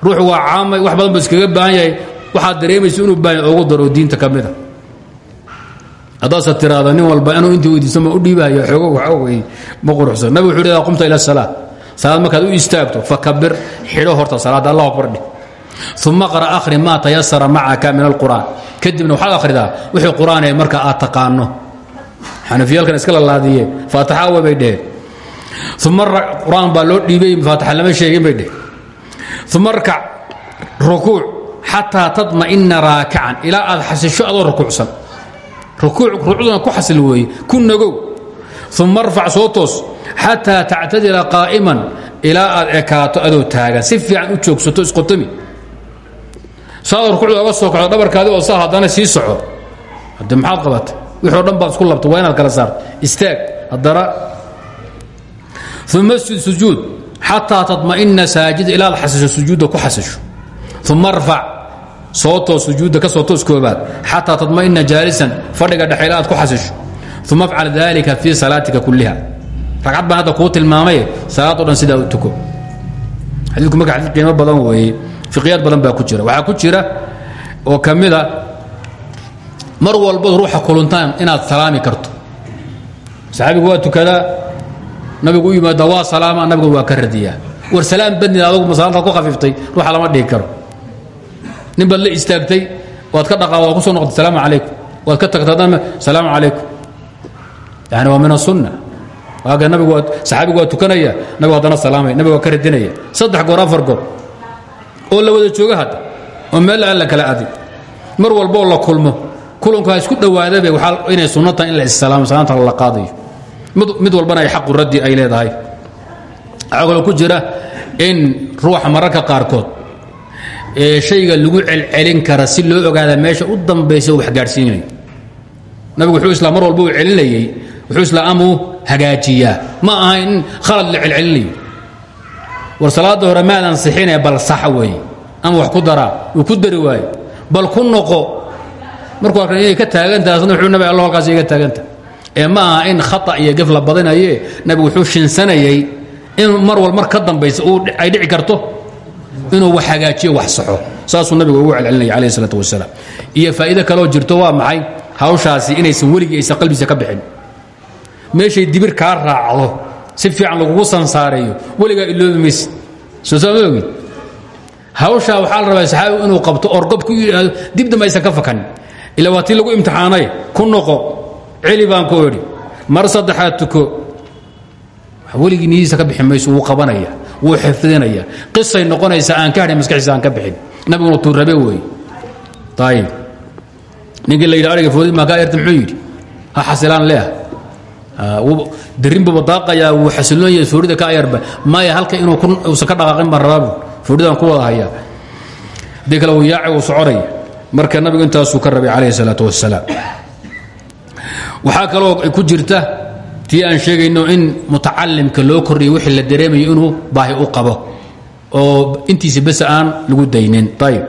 Ruuxu waa caamay wax badan bu iskaga baahan yahay. Waxaad dareemaysa inuu baahan ogu daro diinta ka mida haddaase tiraada nin walba inuu intii weydiisto ma u dhiibayo xoogo waxa wey ma quruxsan. Nabig wuxuu idaa qumta ila salaa salaad markaad u istaagto fakabir xidho horta salaadda allah akbar dhih uma qara akhri maa tayasara macaka min alqur'aan. Kadibna waxaad akhridaa wixii qur'aan ee marka aad taqaano. Xanafiyaalkan iska lalaadiyeen faatixa awe bay dheheen. Uma qur'aan baa loo dhiibay faatixa lama sheegin bay dheheen. Uma rkac rukuuc xataa taطma'ina raakican ilaa aad xasisho adoo rukuucduna ku xasil weeye ku nagow. Uma arfac soo toos xataa tactadila qaa'iman ilaa aad ekaato adoo taagan. Si fiican u joogsato isqotami saad rukuucda oga soo kacdo dhabarkaadi oo saa haddana sii soco. Hadde maxaad qabatay? Wixi o dhan baad isku labta waa inaad kala saarto istaag haddana. Uma sjud sujuud xataa taطma'ina saajida ilaa ad xasisho sujuudda ku xasisho. Uma arfac soo toos sujuudda ka soo toos koobaad xataa taطma'ina jaalisan fadhiga dhexe ilaa aad ku xasisho. Uma afcal dalika fii salaatika kulliha. Ragcad baan hadda kuu tilmaamaye salaad o dhan sidaa u tuko. Xadiidku marka xadiid qiimo badan weeye fiqyaad badan baa ku jira. Waxaa ku jira oo ka mida mar walbood ruuxa kuluntaan inaad salaami karto. Saxaabigu waa tukadaa nabigu u yimaada waa salaama nabiguna waa ka radiyaa. War salaam badnid adugu masalaanta ku khafiiftay ruuxa lama dhihi karo nin baad la istaagtay waad ka dhaqaa waa ku soo noqotay salaamu calaykum. Waad ka tagtay salaamu calaykum. Yani waa min asunna waaga nabigu waa saxaabigu waa tukanaya nabigu haddana salaamaya nabigu waa ka radinaya. Saddex goor afar goor. Oo la wada jooga hadda oo meel aan la kala adin. Mar walboo la kulmo. Kulankaa isku dhowaadabe waxaa inay sunno tahay in la issalaamo salaanta la qaadayo. Mid walbana ay xaqu raddi ay leedahay. Waxaa kaloo ku jira in ruuxa mararka qaarkood ee shayga lagu celcelin kara si loo ogaada meesha u dambaysa wax gaadhsiinayo nabigu wuxuu islaa mar walba uu celinayey wuxuu islaa amuu hagaajiyaa. Ma aha in khalad la celcelinayo. War salaada hore maadan sixine bal sax weeye. Ama wax ku daraa wuu ku dari waaye bal ku noqo. Markuu arkan inay ka taagantaha asna wuxuu nabi allah halkaas iga taaganta ee ma aha in khata iyo gef la badinaye nabigu wuxuu shinsanayey in mar wal mar ka dambaysa ay dhici karto inuu wax hagaajiyo wax saxo. Saasuu nabigu ugu celcelinaya calayh isalaatu wasalaam. Iyo faa'iido kaleoo jirto waa maxay? Hawshaasi inaysan weligii aysan qalbiisa ka bixin. Meeshay dibir kaa raacdo si fiican lagugu sansaareeyo weligaa iloobi maysid soo saa ma ogid? Hawshaa waxaa la rabaa saxaabigu inuu qabto orgob ku yidhaahdo dib dambe aysan ka fakanin ila waa tii lagu imtixaanay ku noqo. Celi baan ku idhi mar saddexaad tuko. Weligii nidiisa ka bixi mayso wuu qabanaya wuu xifdinaya. Qisay noqonaysa aan ka hadhin maskaxiisa aan ka bixin. Nabiguna tuu rabe weeye ayib ninkii la yidhi ariga foodi maa kaa yarta muxuu yidhi ha xasilaan leah darinbuba daaqayaa wuu xasiloon yahay foorida ka ayarba maya halka inuu uusan ka dhaqaaqin baan rabaabu fooridan ku wada hayaa. Haddii kale wuu yaaci wuu soconaya marka nabigu intaasuu ka rabay calayhi salaatu wasalaam waxaa kaloo ku jirta tii aan sheegayno in mutacalimka loo kordhiyo wixii la dareemayo inuu baahi u qabo oo intiisa bes aan lagu daynin. Ayib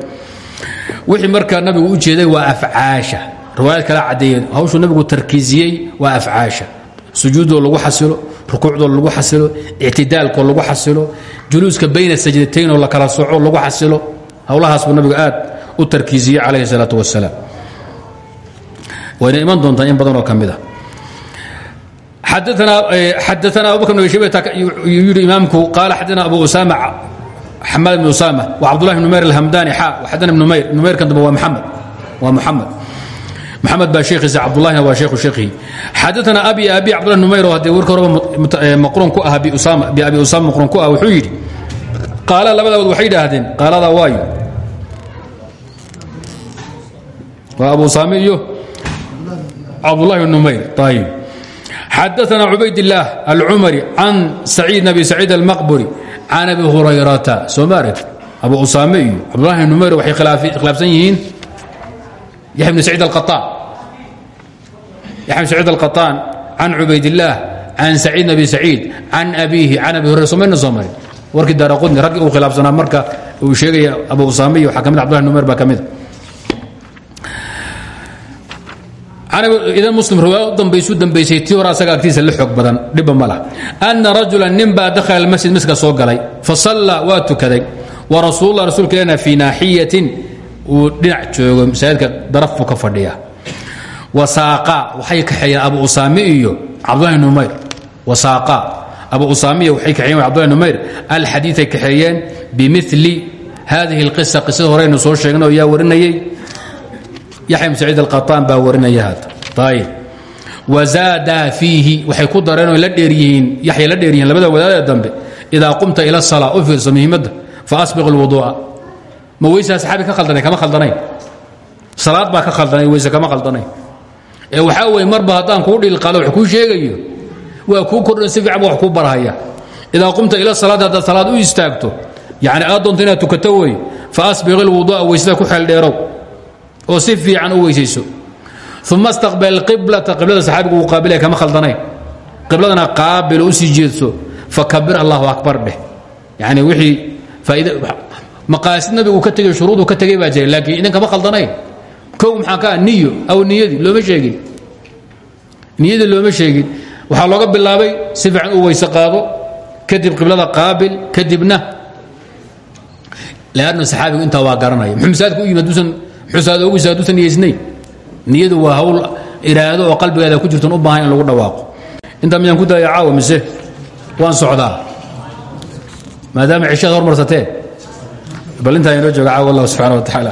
wixii markaa nabigu u jeeday waa afcaasha. Riwaayad kala caddeeyeen hawshuu nabigu tarkiisiyey waa afcaasha. Sujuudoo lagu xasilo rukuucdoo lagu xasilo ictidaalkoo lagu xasilo juluuska bayna sajdataynoo la kala soco lagu xasilo howlahaas buu nabigu aad u tarkiisiyey calayhi salaatu wasalaam wayna iman doontaa in badanoo ka mid a xadaana abubakr bn abi yidhi imaamku qaala xadaana abu usama xamaad bn usama wa cabdullahi bn numayr alhamdani xa xadana numayr numayrkan dambe waa mamd waa muxamed maxamed baa sheekhiisa cabdullahina waa sheekhu sheekhihi xadaana abi abi cabdullahi numayr oo haddee warka horeba maqrun ku ah biabi usama maqrun ku ah wuxuu yidhi qaala labadaood waxay yidhaahdeen qaaladaa waayo waa abu usaame iyo cabdullahi bn numayr ayib xadaana cubaydillaah alcumari can saciid abi saciid almaqburi can abi hurayrata soo ma aragti abu usaame iyo cabdulahi bn umayr waxay khilaafsan yihiin yaya bn saciid alqaaan yaxya bn saciid alqaطaan can cubaydillaah can saciid abi saciid can abiihi can abi hurayra somayna soo marin warkii daara qudni raggi uu khilaafsanaa marka uu sheegaya abu usaame iyo waxaa ka mid abdulah bn umayr baa ka mida idan muslim riwaaya dambaysu dambaysay tii hore asaga agtiisa la xoog badan dhibba ma lah ana rajula nin baa dakhala almasjid masjidka soo galay. Fasallaa waa tukaday. Wa rasuulullah rasuulka ilahna fii naaxiyatin uu dhinac joogo masaajidka daraf buu ka fadhiya wasaaqa waxay kaxeeyeen abu usaame iyo cabdullahi numayr wasaaqa abu usaamiya waxay kaxeeyeen cabdullahi numayr alxadiiday kaxeeyeen bimili hadihi اlqisa qisada horeynu soo sheegnay oo yaa warinayey yaxya ibn saciid alqataan baa warinaya hadda. Ayib wazaadaa fiihi waxay ku dareen la dheer yihiin la dheer labada wadaadee dambe idaa qumta ila salaa u fiirso muhiimadda. Fa asbiq alwuduu'a. Ma weysaa saxaabi ka khaldanay kama khaldanayn. Salaad baa ka khaldanayn weyse kama khaldanayn. Ee waxaa weeye marba haddaan kuu dhilqalo wax kuu sheegayo waa kuu kordhan si fiican wax kuu barhaya idaa qumta ila salaad haddaad salaad u istaagto yacni aad doonto inaad tukato wey fa asbiq alwuduu'a ku xeeldheerow oo si fiican u weysayso. Uma istaqbal qiblata qiblada saxaabigu uu qaabilaya kama khaldanayn. Qibladana qaabil u sii jeedso fakabir allahu akbar dheh. Yacni wixii faa'iida maqaasid nabigu ka tegay shuruuduu ka tegay baa jiray laakiin idan kama khaldanayn. Kow maxaa ka niyo aw niyadii looma sheegin niyadii looma sheegin waxaa looga bilaabay si fiican u weyse qaado kadib qiblada qaabil kadibna lanna saxaabigu intaa waa garanaya muxuu masaajidka u yimi haduusan xusaad ogu yisa haduusan niyeysnayn niyadu waa hawl iraado oo qalbigaada ku jirtan u baahan in lagu dhawaaqo. Intaa miyaan ku daaya caawa mise waan socdaa. Maadaama cishaad hormarsateen. Bal intaa inoo jooga caawa allah subxana wa tacaala